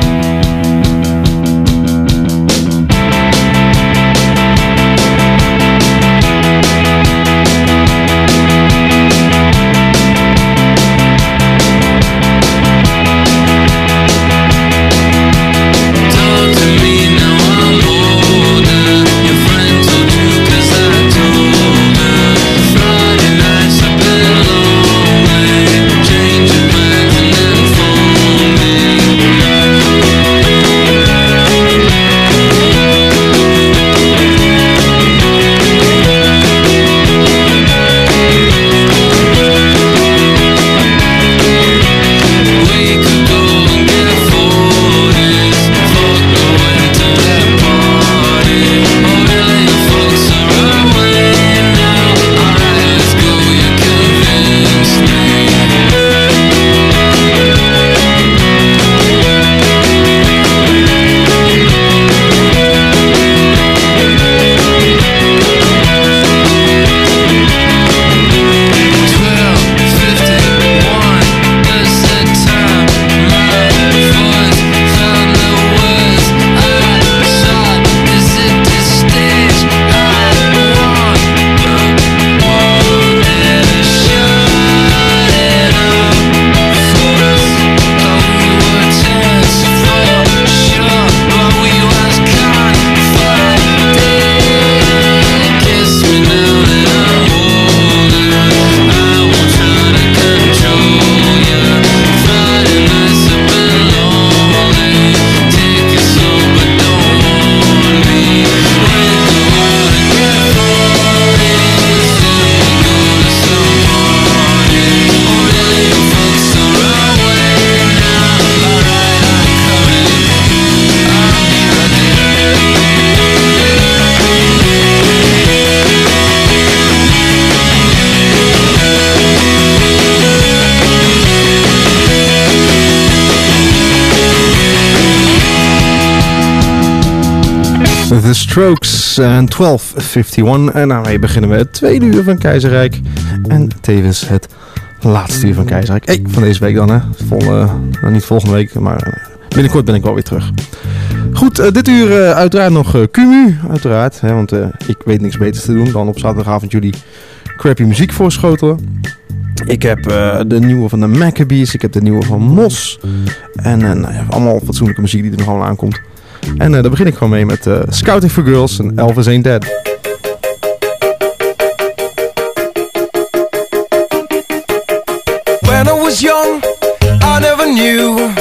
Speaker 2: Strokes en 1251. En daarmee beginnen we het tweede uur van Keizerrijk. En tevens het Laatste uur van Keizerrijk. Hey, van deze week dan hè. Vol, eh, nou, niet volgende week, maar eh, binnenkort ben ik wel weer terug. Goed, eh, dit uur eh, uiteraard nog eh Cumu, uiteraard. Hè, want eh, ik weet niks beters te doen dan op zaterdagavond jullie crappy muziek voorschotelen. Ik heb eh, de nieuwe van de Maccabees, ik heb de nieuwe van Mos. En eh, nou ja, allemaal fatsoenlijke muziek die er nog allemaal aankomt. En eh, daar begin ik gewoon mee met eh, Scouting for Girls en Elvis Ain't Dead.
Speaker 15: When I was young, I never knew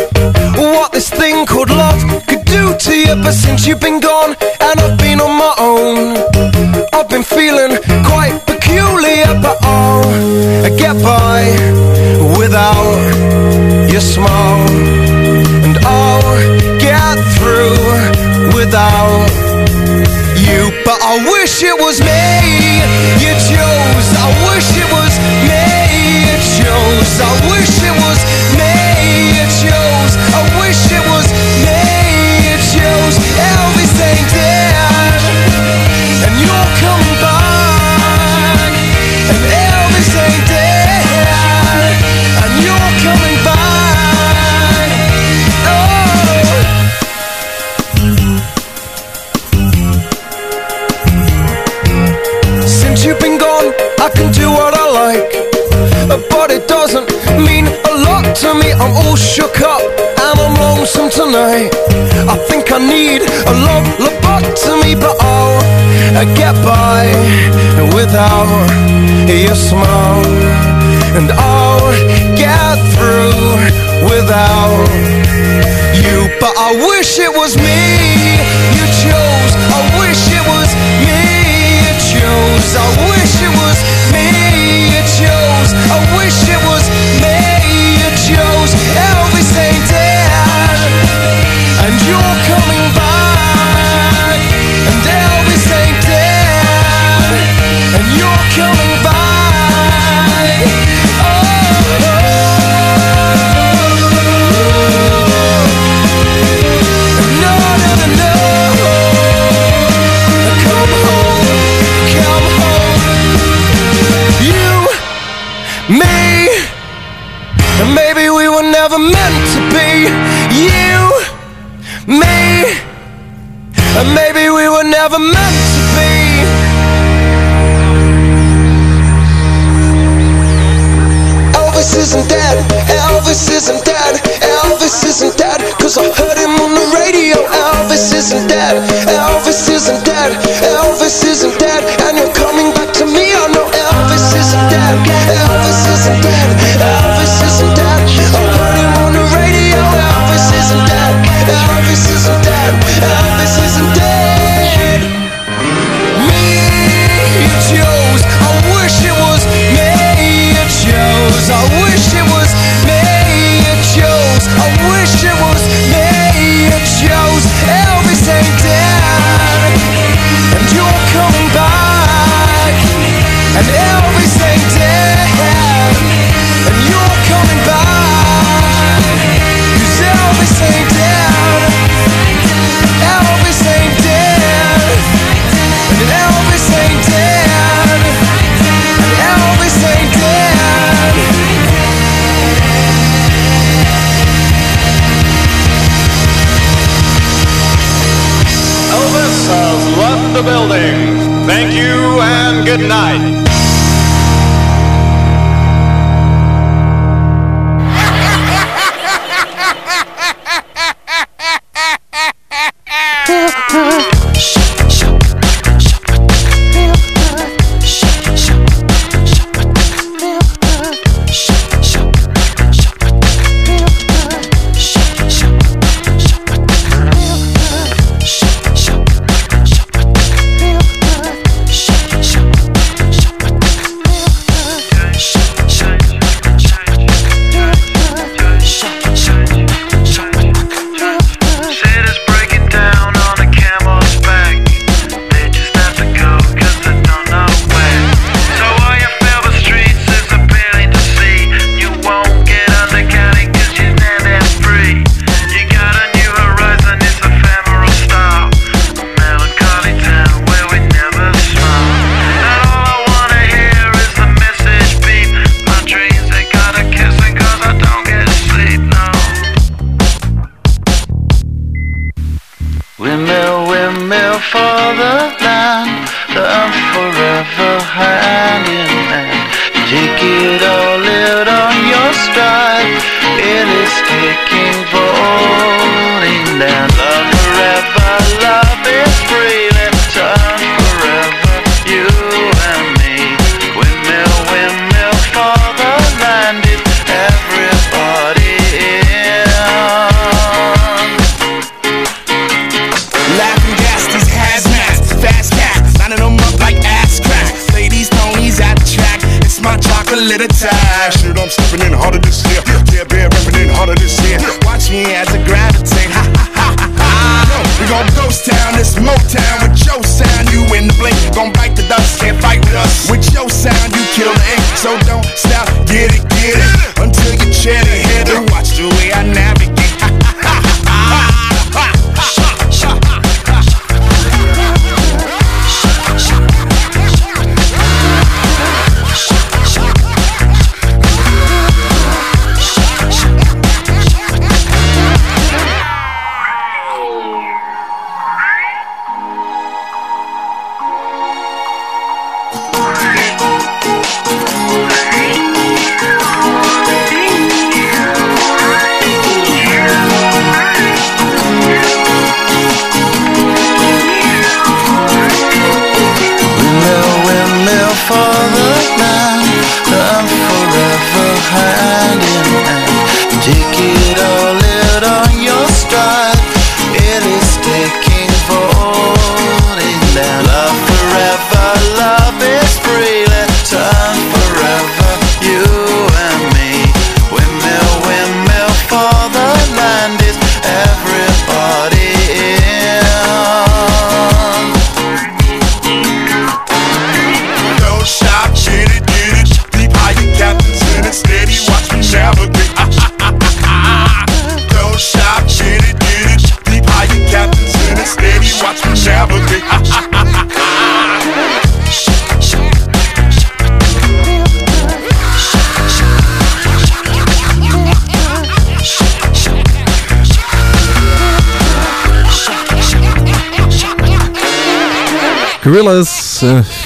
Speaker 15: what this thing called love could do to you. But since you've been gone and I've been on my own, I've been feeling quite peculiar. But I'll get by without your smile, I wish it was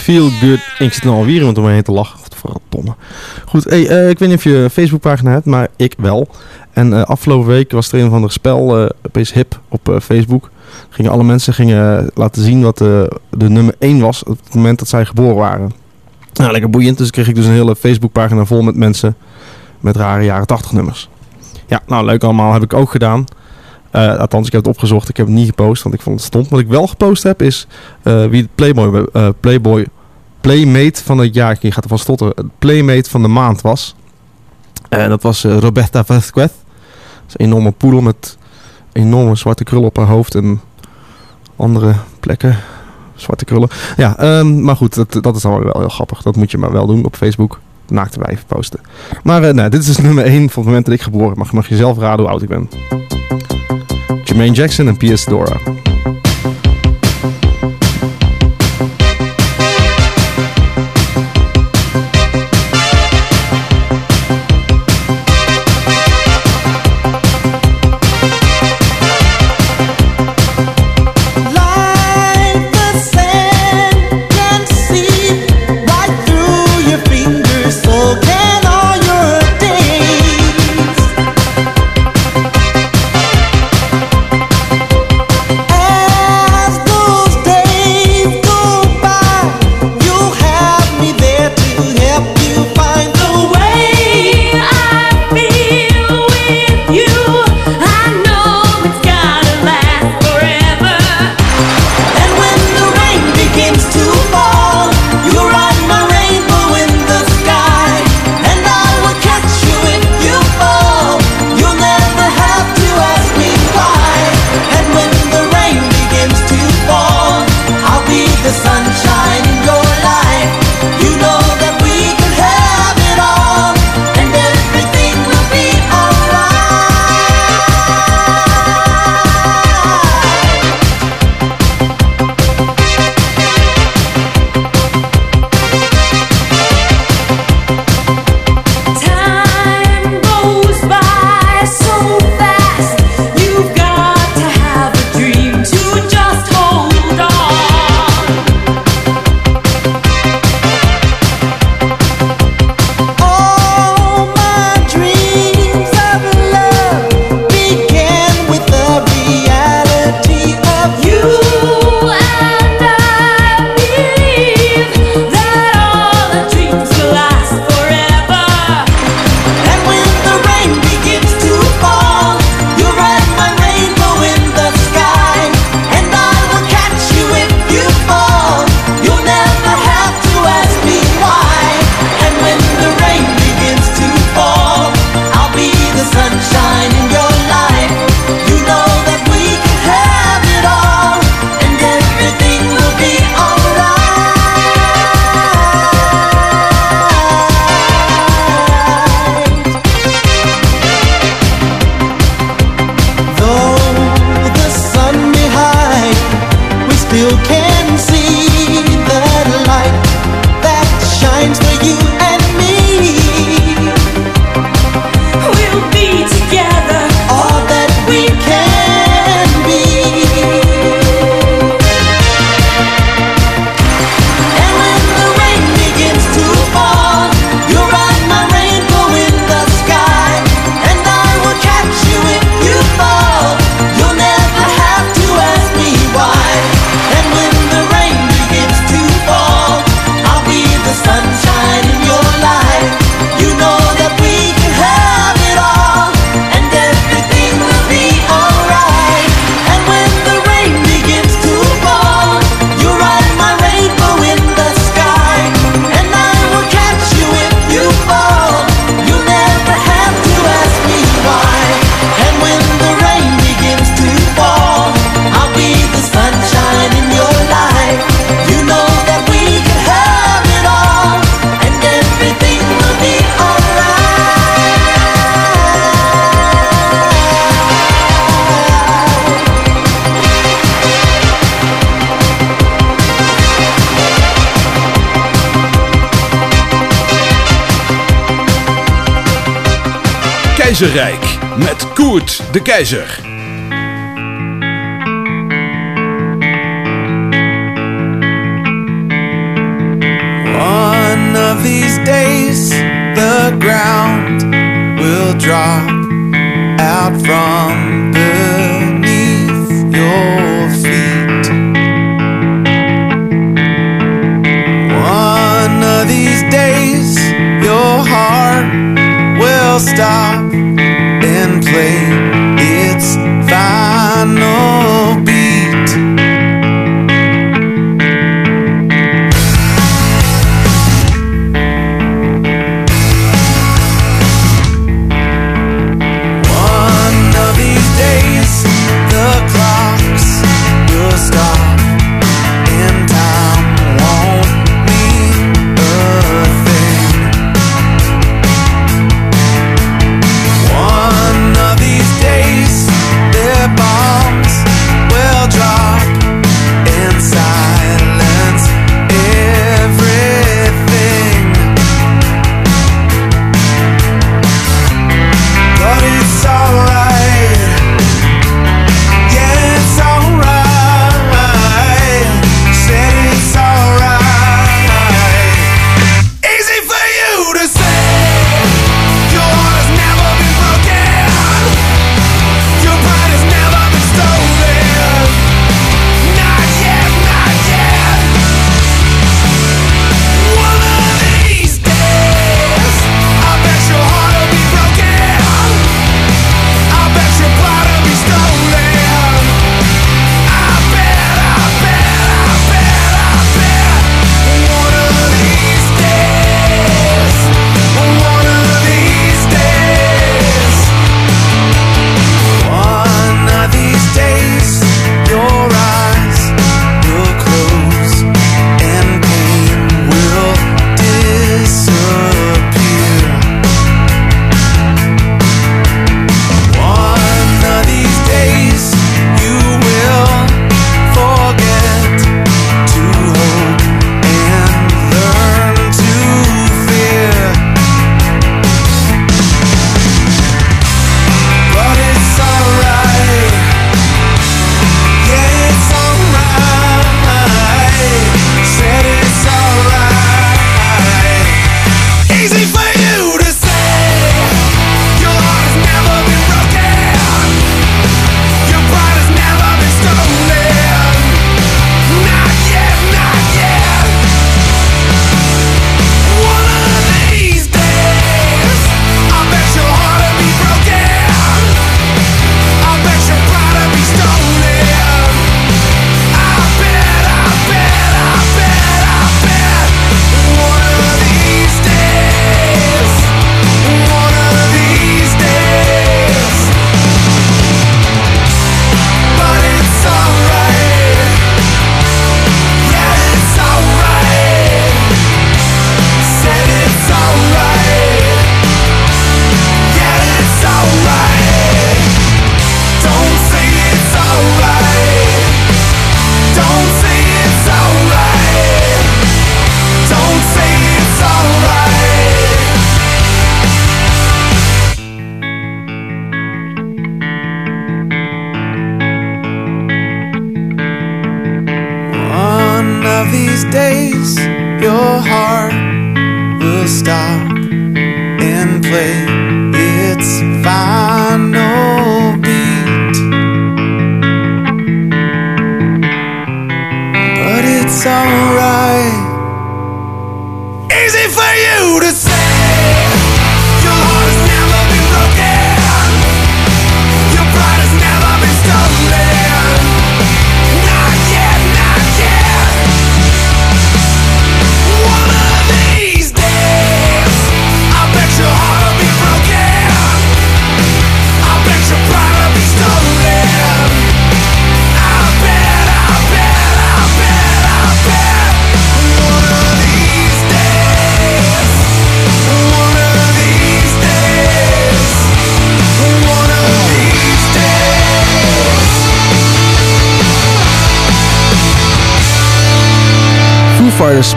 Speaker 2: Feel Good. Ik zit nou alweer iemand om me heen te lachen. Verdomme. Goed, hey, eh, ik weet niet of je Facebookpagina hebt, maar ik wel. En eh, afgelopen week was er een of ander spel, eh opeens hip, op Facebook. Gingen alle mensen gingen laten zien wat de nummer 1 was op het moment dat zij geboren waren. Nou, lekker boeiend. Dus kreeg ik dus een hele Facebookpagina vol met mensen met rare jaren 80 nummers. Ja, nou leuk allemaal. Heb ik ook gedaan. Eh, althans, ik heb het opgezocht. Ik heb het niet gepost, want ik vond het stom. Wat ik wel gepost heb, is eh, wie het Playboy, eh, Playboy Playmate van het jaar, ik ga ervan stotteren, het Playmate van de maand was. En dat was Roberta Vasquez. Een enorme poedel met enorme zwarte krullen op haar hoofd en andere plekken zwarte krullen. Ja, ehm, maar goed, dat, dat is dan wel heel grappig. Dat moet je maar wel doen op Facebook. Naakte wijven posten. Maar nou, dit is dus <laughs> nummer 1 van het moment dat ik geboren mag. Mag je zelf raden hoe oud ik ben. Jermaine Jackson en P.S. Dora.
Speaker 11: Met Koert de Keizer.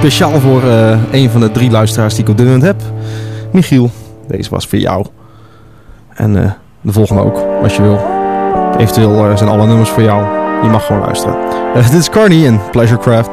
Speaker 2: Speciaal voor eh, een van de drie luisteraars die ik op dit moment heb. Michiel, deze was voor jou.
Speaker 3: En eh, de volgende ook, als je wil. Eventueel eh, zijn alle nummers voor jou. Je mag gewoon luisteren. dit is Carney en Pleasurecraft.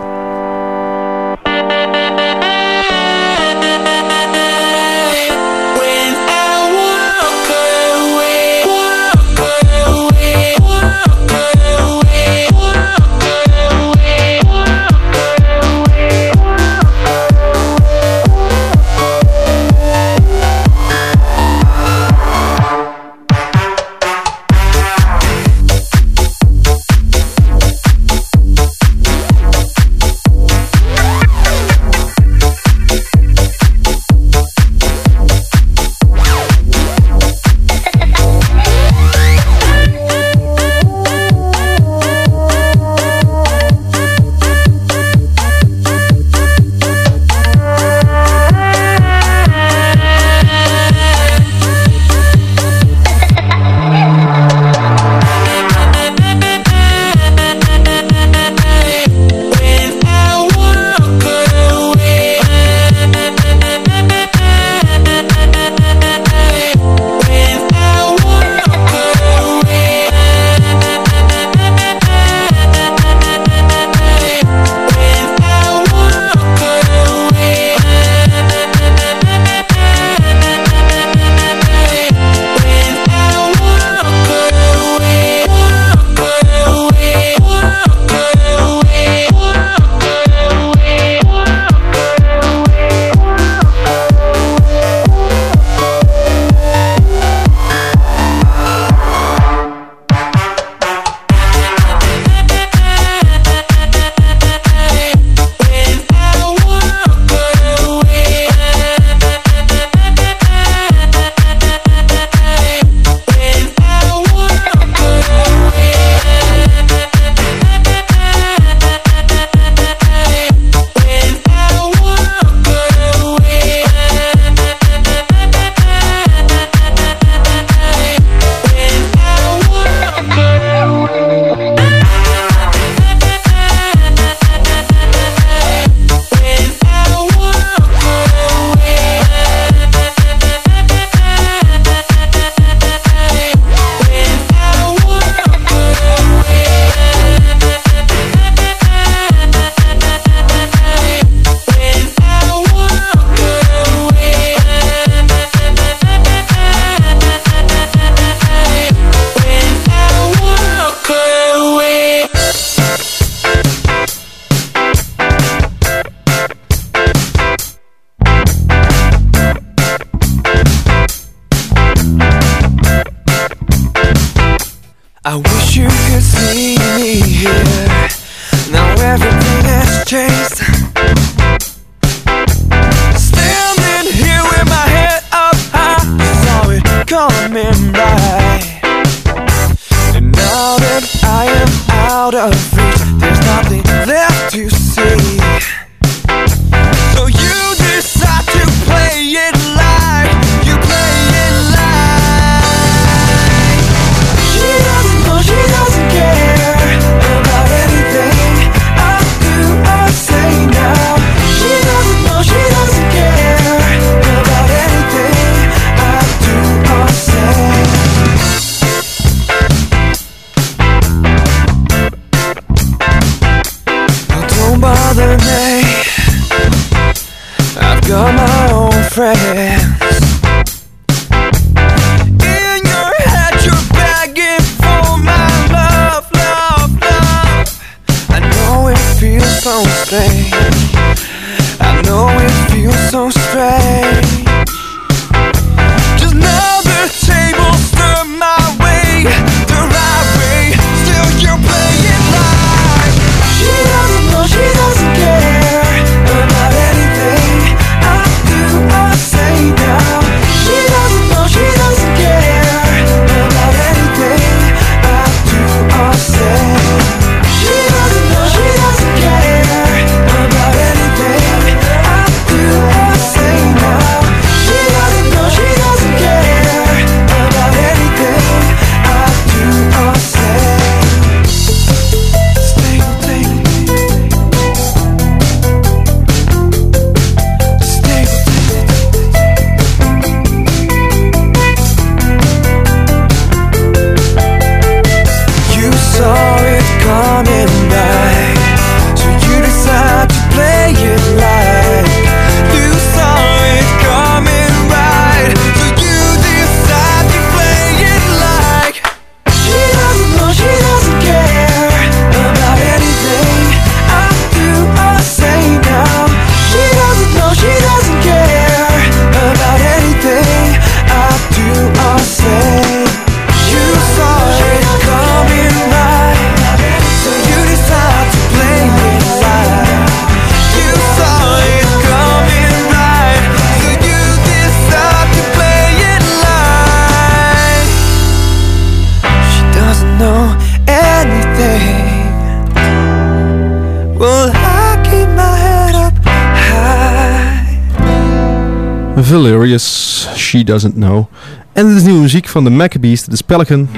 Speaker 16: Doesn't Know.
Speaker 17: En dit is nieuwe muziek van de Maccabees, de Pelican.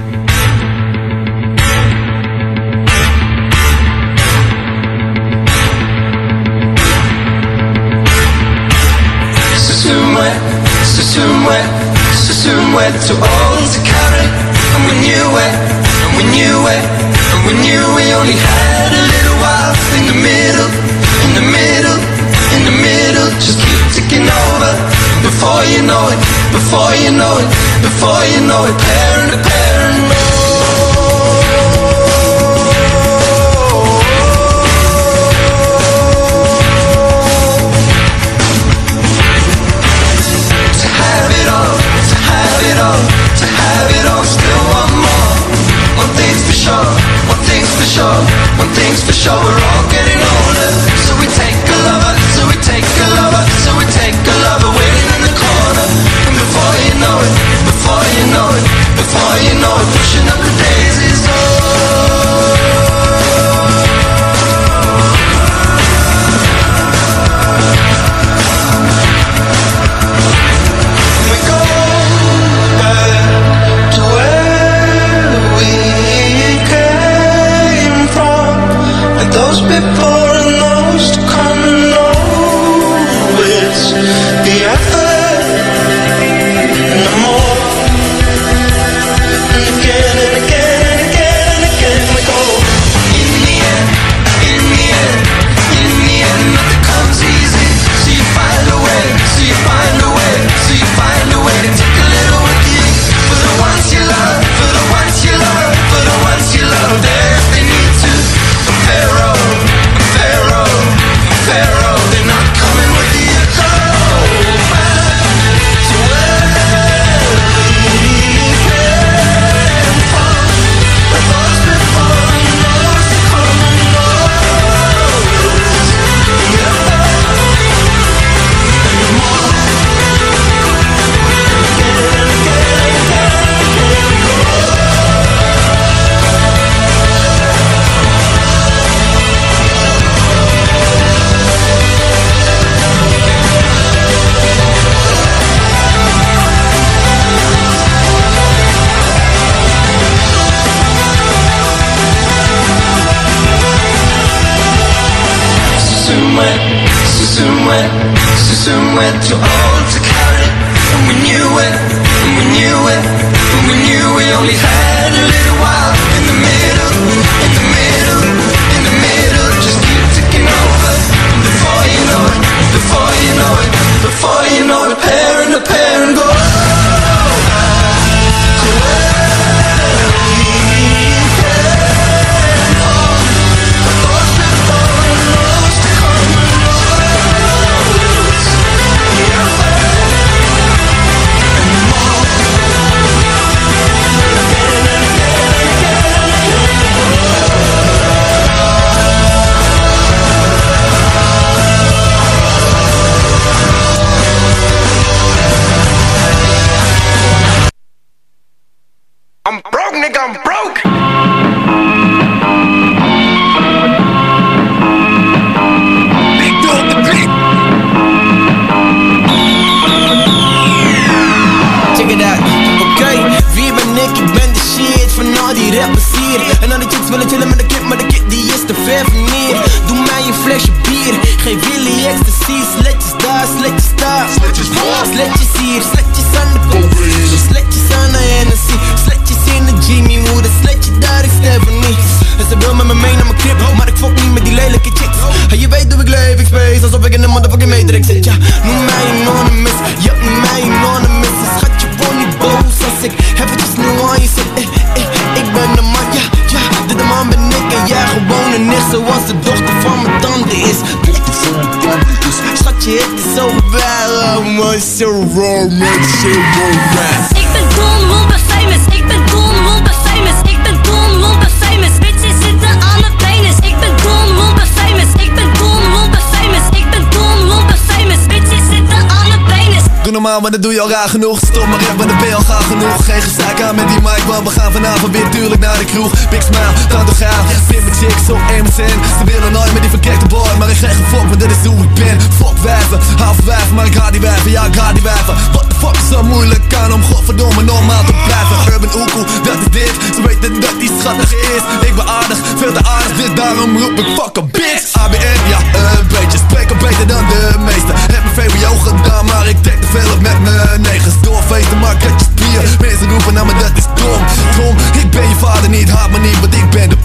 Speaker 18: aan,
Speaker 19: dat doe je al raar genoeg. Stop maar echt want dan ben je al gaaf genoeg. Geen gezaak aan met die mic, want we gaan vanavond weer tuurlijk naar de kroeg. Big smile, dan toch aan Zit met chicks op MSN Ze willen nooit met die verkeerde boy Maar ik geef een fuck, want dit
Speaker 20: is hoe ik ben. Fuck wijven, half wijven, maar ik ga die wijven. Ja, ik ga die wijven. What the fuck is zo moeilijk aan om godverdomme normaal te blijven? Urban Oekoe, dat is dit. Ze weten dat die schattig is. Ik ben aardig, veel te aardig Dit daarom roep ik fuck a bitch. ABN, ja een beetje Spreek beter dan de meeste. VWO gedaan, maar ik denk te veel op met mijn negens Doorfeesten, maar ik heb je spier Mensen roepen naar me, dat is dom Tom, ik ben je vader niet, haat me niet, want ik ben de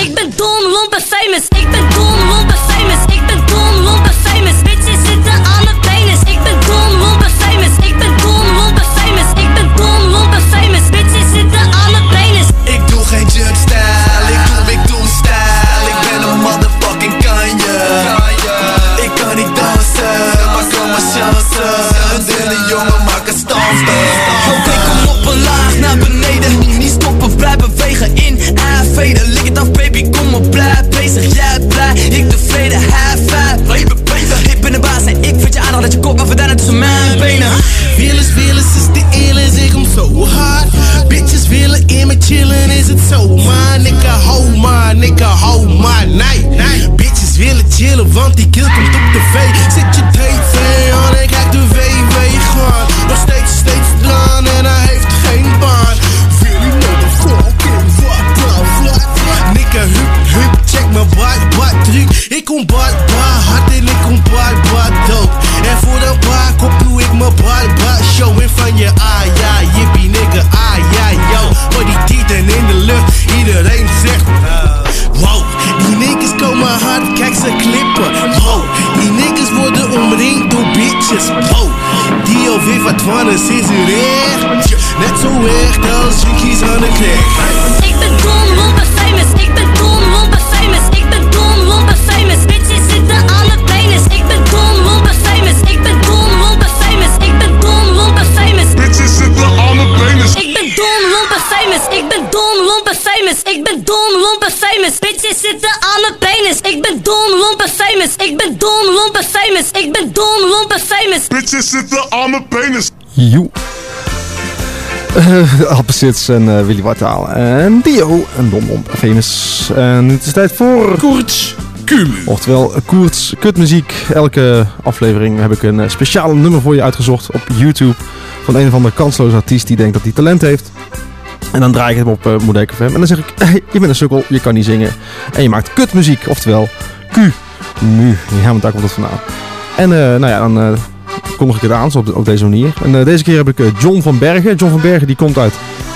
Speaker 21: Ik ben dom, lomp en famous. Ik ben dom, lomp en famous.
Speaker 19: Willen in me chillen, is het zo? Maar nigga, hou maar, nigga, hou maar, nee, nee. Bitches willen chillen, want die kill komt
Speaker 2: Uh, Appelsits en eh, Willy Wartaal en Dio en Dom Dom Famous. En het is tijd voor...
Speaker 11: Koerts Kumu.
Speaker 2: Oftewel, Koerts Kutmuziek. Elke aflevering heb ik een speciale nummer voor je uitgezocht op YouTube. Van een van de kansloze artiest die denkt dat hij talent heeft. En dan draai ik hem op uh, Moedijk FM. En dan zeg ik, <laughs> hey, je bent een sukkel, je kan niet zingen. En je maakt kutmuziek. Oftewel, Q. Nu. Ja, want daar komt het vandaan. En nou ja, dan kondig ik het aan op, op deze manier. En uh, deze keer heb ik uh, John van Bergen. John van Bergen die komt uit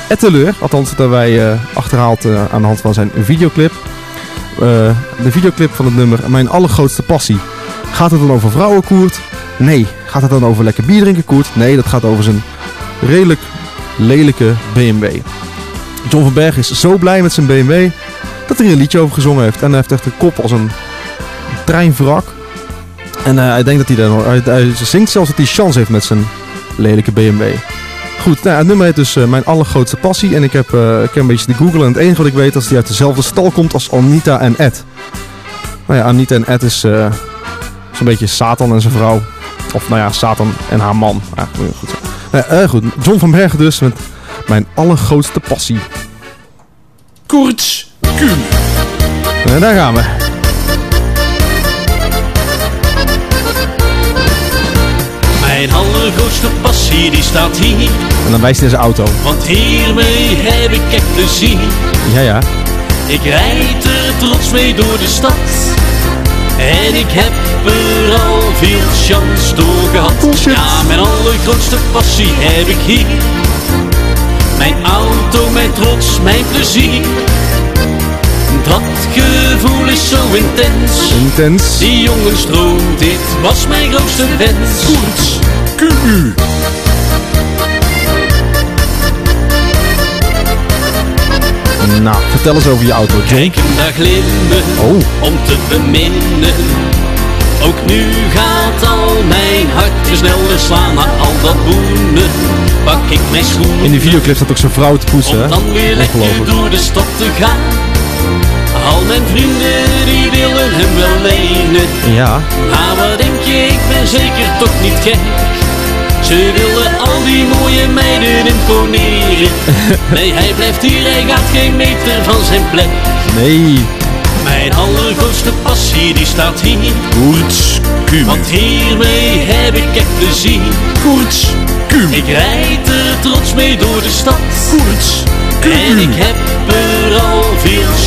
Speaker 2: Etteleur. Althans, dat hebben wij uh, achterhaald aan de hand van zijn videoclip. de videoclip van het nummer Mijn allergrootste passie. Gaat het dan over vrouwen, Koert? Nee. Gaat het dan over lekker bier drinken, Koert? Nee, dat gaat over zijn redelijk lelijke BMW. John van Bergen is zo blij met zijn BMW dat hij een liedje over gezongen heeft. En hij heeft echt een kop als een treinwrak. En uh, ik denk dat hij daar nog. Hij, hij zingt zelfs dat hij chance heeft met zijn lelijke BMW. Goed, nou, het nummer heet dus uh, Mijn Allergrootste Passie. En ik heb, uh, ik heb een beetje de Google. En het enige wat ik weet is dat hij uit dezelfde stal komt als Anita en Ed. Nou ja, Anita en Ed is zo'n beetje Satan en zijn vrouw. Of nou ja, Satan en haar man. Ah, goed, goed, John van Bergen dus met Mijn Allergrootste Passie.
Speaker 11: Koorts Kuhn.
Speaker 2: En daar gaan we.
Speaker 22: Mijn allergrootste passie die staat hier.
Speaker 2: En dan wijst hij zijn auto.
Speaker 22: Want hiermee heb ik echt plezier.
Speaker 2: Ja, ja.
Speaker 22: Ik rijd er trots mee door de stad. En ik heb er al veel chance door gehad. Ja, mijn allergrootste passie heb ik hier. Mijn auto, mijn trots, mijn plezier. Dat gevoel is zo intens.
Speaker 2: Intens.
Speaker 22: Die jongensdroom, dit was mijn grootste wens.
Speaker 11: Koerts, QU.
Speaker 2: Nou, vertel eens over je auto.
Speaker 22: Kijk hem daar glimmen,
Speaker 2: oh.
Speaker 22: om te beminnen. Ook nu gaat al mijn hart sneller slaan na al dat boenen. Pak ik mijn schoenen.
Speaker 2: In die videoclip staat ook zijn vrouw te poetsen,
Speaker 22: Om dan weer lekker door de stad te gaan. Al mijn vrienden die willen hem wel lenen.
Speaker 2: Ja.
Speaker 22: Maar wat denk je, ik ben zeker toch niet gek. Ze willen al die mooie meiden imponeren. <laughs> Nee, hij blijft hier, hij gaat geen meter van zijn plek.
Speaker 2: Nee.
Speaker 22: Mijn allergrootste passie die staat hier.
Speaker 2: Koerts Kumu.
Speaker 22: Want hiermee heb ik echt plezier.
Speaker 2: Koerts Kumu.
Speaker 22: Ik rijd er trots mee door de stad.
Speaker 2: Koerts
Speaker 22: En ik heb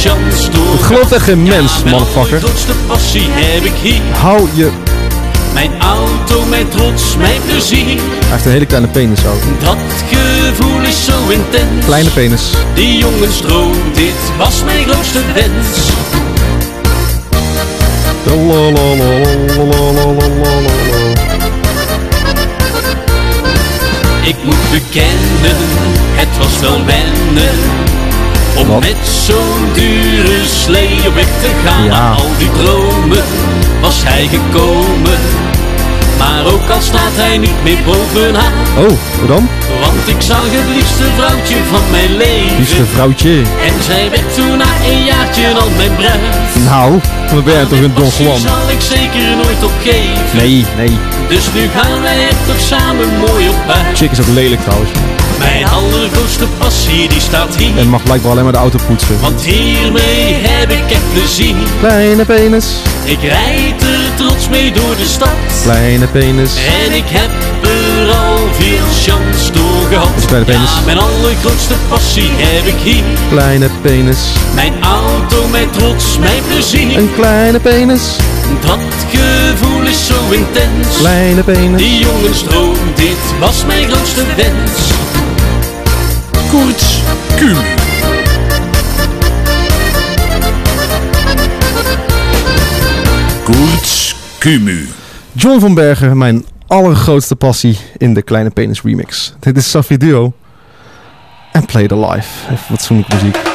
Speaker 22: chance door.
Speaker 2: Mens, motherfucker.
Speaker 22: grootste passie heb ik hier.
Speaker 2: Hou je...
Speaker 22: Mijn auto, mijn trots, mijn plezier.
Speaker 2: Hij heeft een hele kleine penis ook.
Speaker 22: Dat gevoel is zo intens.
Speaker 2: Kleine penis.
Speaker 22: Die jongensdroom, dit was mijn grootste wens. Ik moet bekennen, het was wel wennen. Om met zo'n dure slee op weg te gaan.
Speaker 2: Ja.
Speaker 22: Al die dromen was hij gekomen. Maar ook al staat hij niet meer bovenaan.
Speaker 2: Oh, hoe dan?
Speaker 22: Want ik zag het liefste vrouwtje van mijn leven.
Speaker 2: Liefste vrouwtje.
Speaker 22: En zij werd toen na een jaartje al mijn bruid.
Speaker 2: Nou, dan ben jij toch een Don Juan.
Speaker 22: zal ik zeker nooit opgeven.
Speaker 2: Nee, nee.
Speaker 22: Dus nu gaan wij er toch samen mooi op uit.
Speaker 2: Chick is ook lelijk trouwens.
Speaker 22: Mijn allergrootste passie die staat hier.
Speaker 2: En mag blijkbaar alleen maar de auto poetsen.
Speaker 22: Want hiermee heb ik echt plezier.
Speaker 2: Kleine penis.
Speaker 22: Ik rijd er trots mee door de stad.
Speaker 2: Kleine penis.
Speaker 22: En ik heb er al veel chance door gehad.
Speaker 2: Kleine penis.
Speaker 22: Ja, mijn allergrootste passie heb ik hier.
Speaker 2: Kleine penis.
Speaker 22: Mijn auto, mijn trots, mijn plezier.
Speaker 2: Een kleine penis.
Speaker 22: Dat gevoel is zo intens.
Speaker 2: Kleine penis.
Speaker 22: Die jongensdroom, dit was mijn grootste wens.
Speaker 2: Koerts Kumu.
Speaker 11: Koerts Kumu.
Speaker 2: John van Bergen, mijn allergrootste passie in de Kleine Penis remix. Dit is Safi Duo. En Play the Live. Even wat zoenlijke muziek.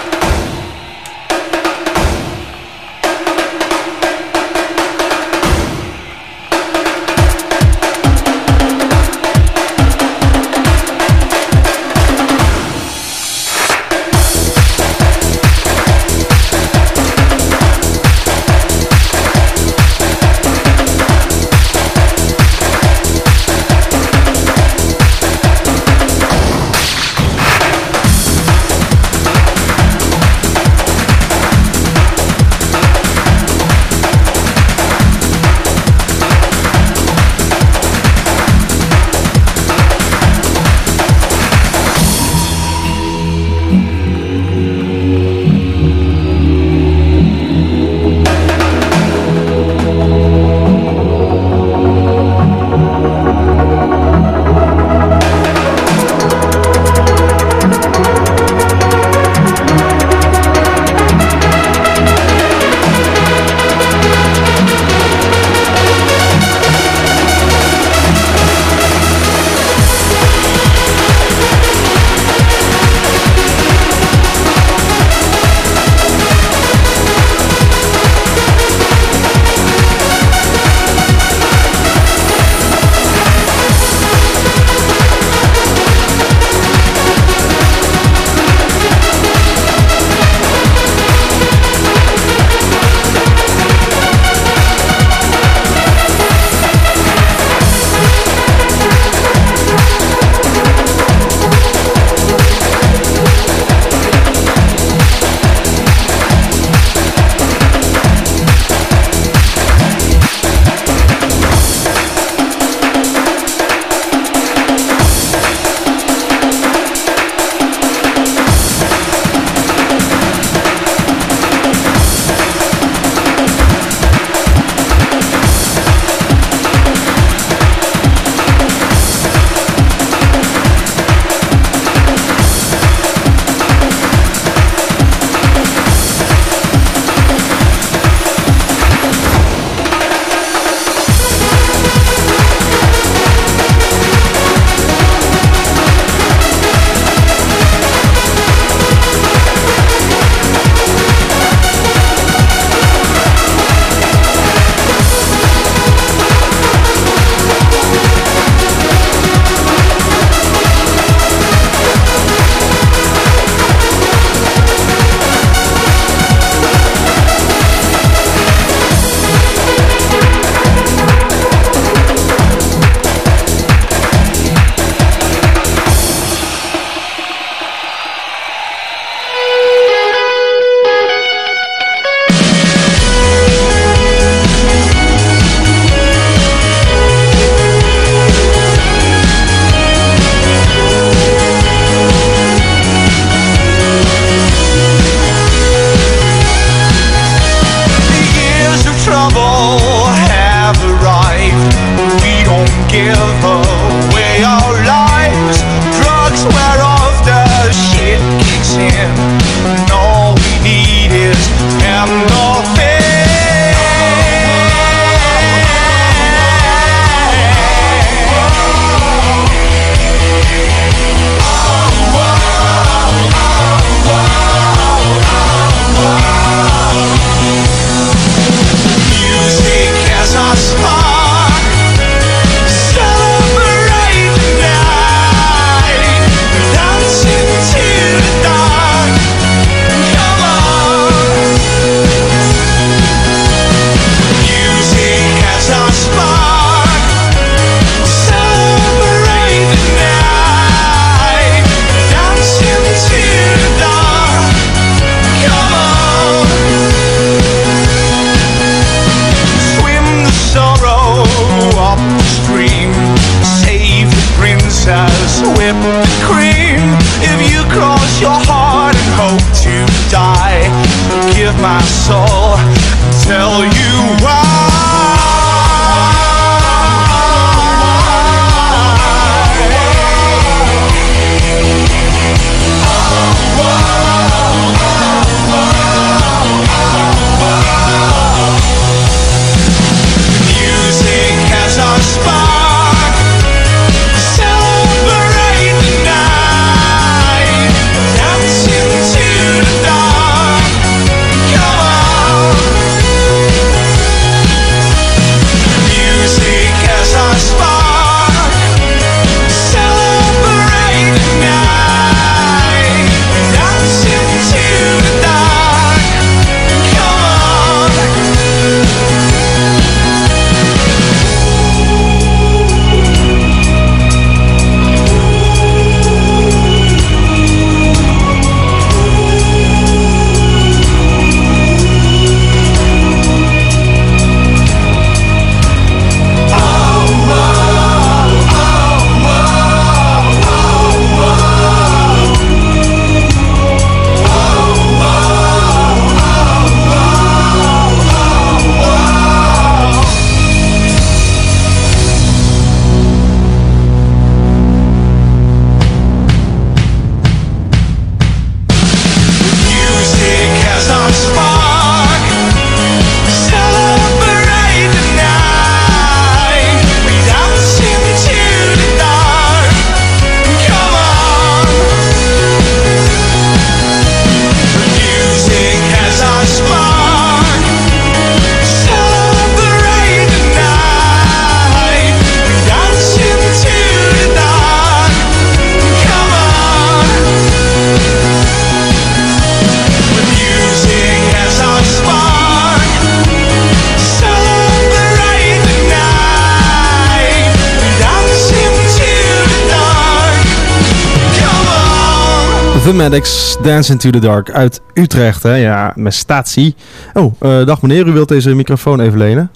Speaker 2: Maddox, Dance Into the Dark uit Utrecht. Hè? Ja, met statie. Oh, eh, dag meneer, u wilt deze microfoon even lenen?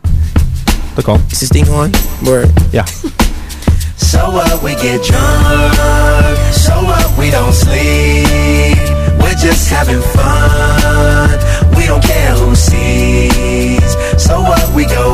Speaker 2: Dat kan.
Speaker 23: Is this thing on? Word.
Speaker 2: Ja. <laughs>
Speaker 24: So what we get drunk, so what we don't sleep. We're just having fun. We don't care who sees. So what we go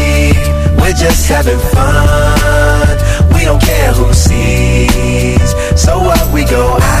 Speaker 24: We're just having fun. We don't care who sees. So what we go out.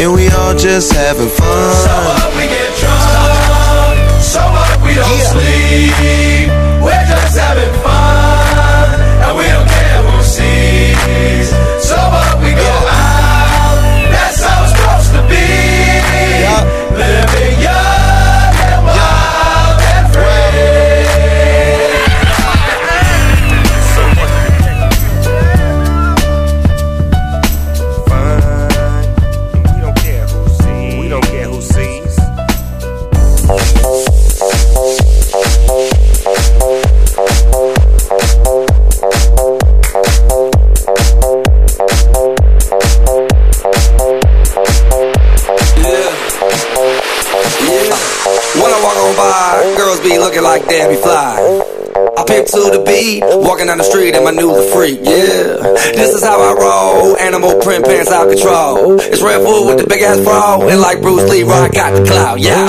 Speaker 23: and we all just having fun.
Speaker 24: So what we get drunk, so what we don't sleep. We're just having fun, and we don't care who sees. So what we go
Speaker 10: looking like Debbie Fly. I pimp to the beat, walking down the street and my new the freak, yeah. This is how I roll, animal print pants out control. It's Red Bull with the big ass bra, and like Bruce Lee, I got the clout, yeah.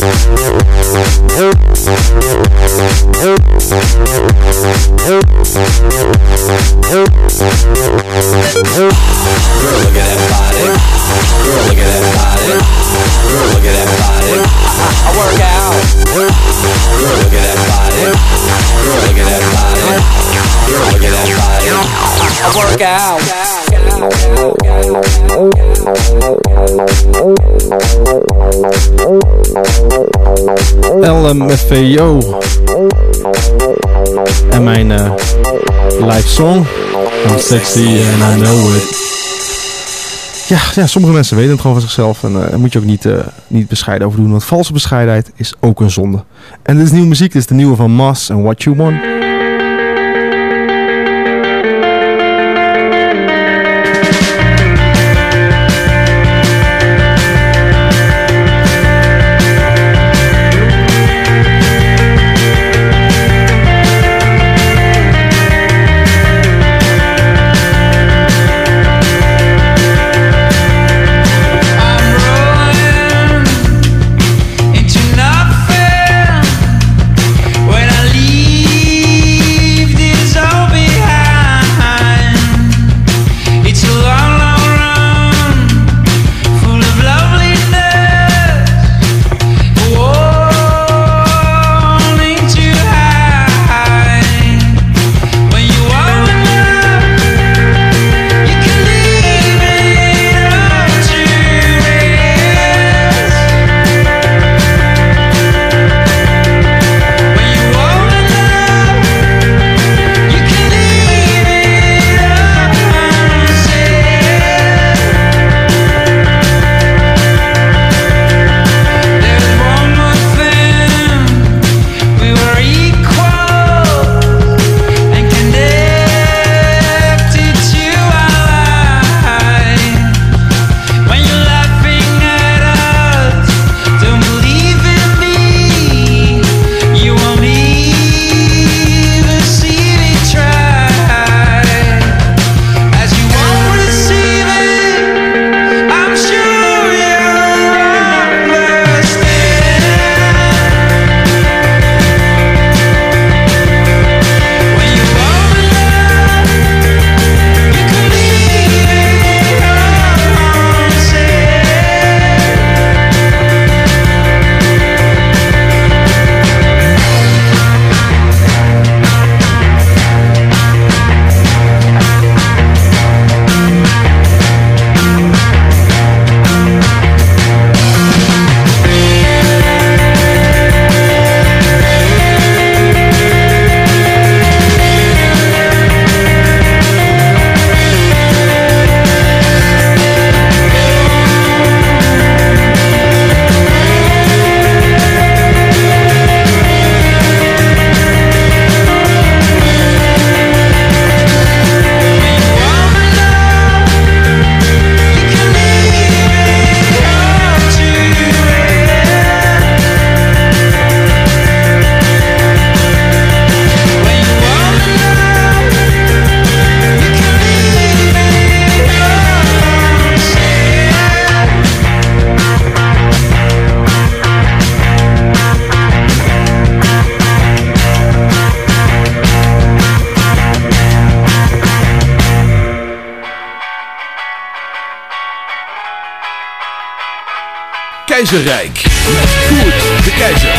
Speaker 10: Thank you.
Speaker 2: LMFAO. En mijn eh, live song. I'm sexy and I know it. Ja, ja, sommige mensen weten het gewoon van zichzelf. En eh, daar moet je ook niet, eh, niet bescheiden over doen. Want valse bescheidenheid is ook een zonde. En dit is nieuwe muziek. Dit is de nieuwe van Mas en What You Want.
Speaker 11: Keizerrijk. Goed, de Keizer.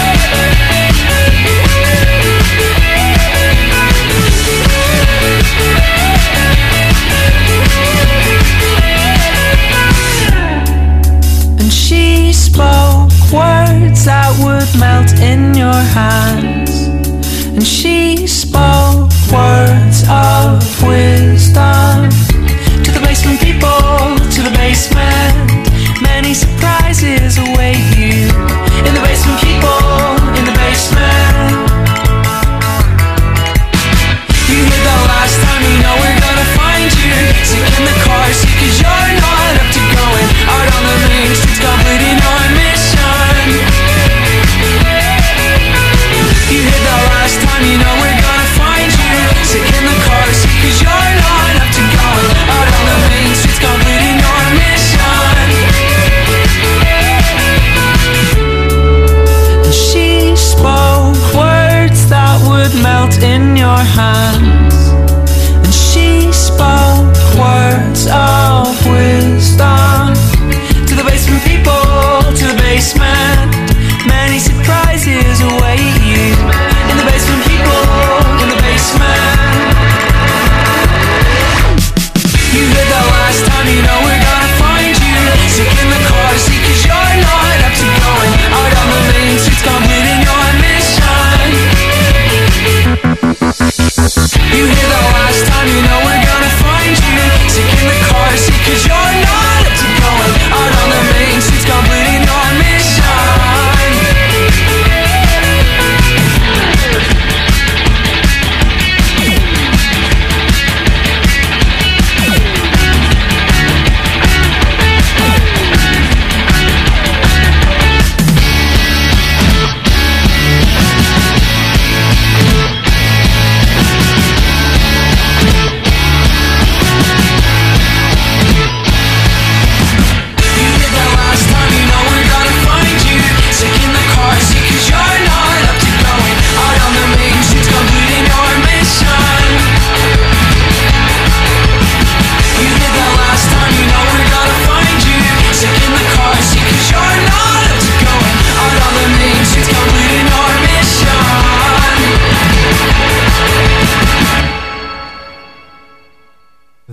Speaker 3: And she spoke words that would melt in your hands. And she Our hands.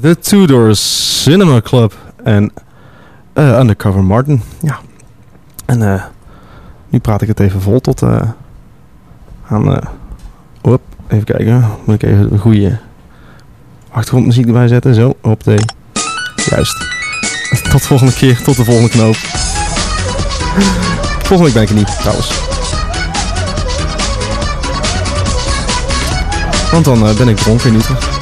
Speaker 3: The
Speaker 2: Two Cinema Club en eh, Undercover Martin. Ja. En uh, nu praat ik het even vol tot uh, aan... Op, even kijken. Moet ik even een goede achtergrondmuziek erbij zetten. Zo, op de... Juist. <laughs> Tot de volgende keer. Tot de volgende knoop. Volgende week ben ik er niet, trouwens. Want dan ben ik dronken.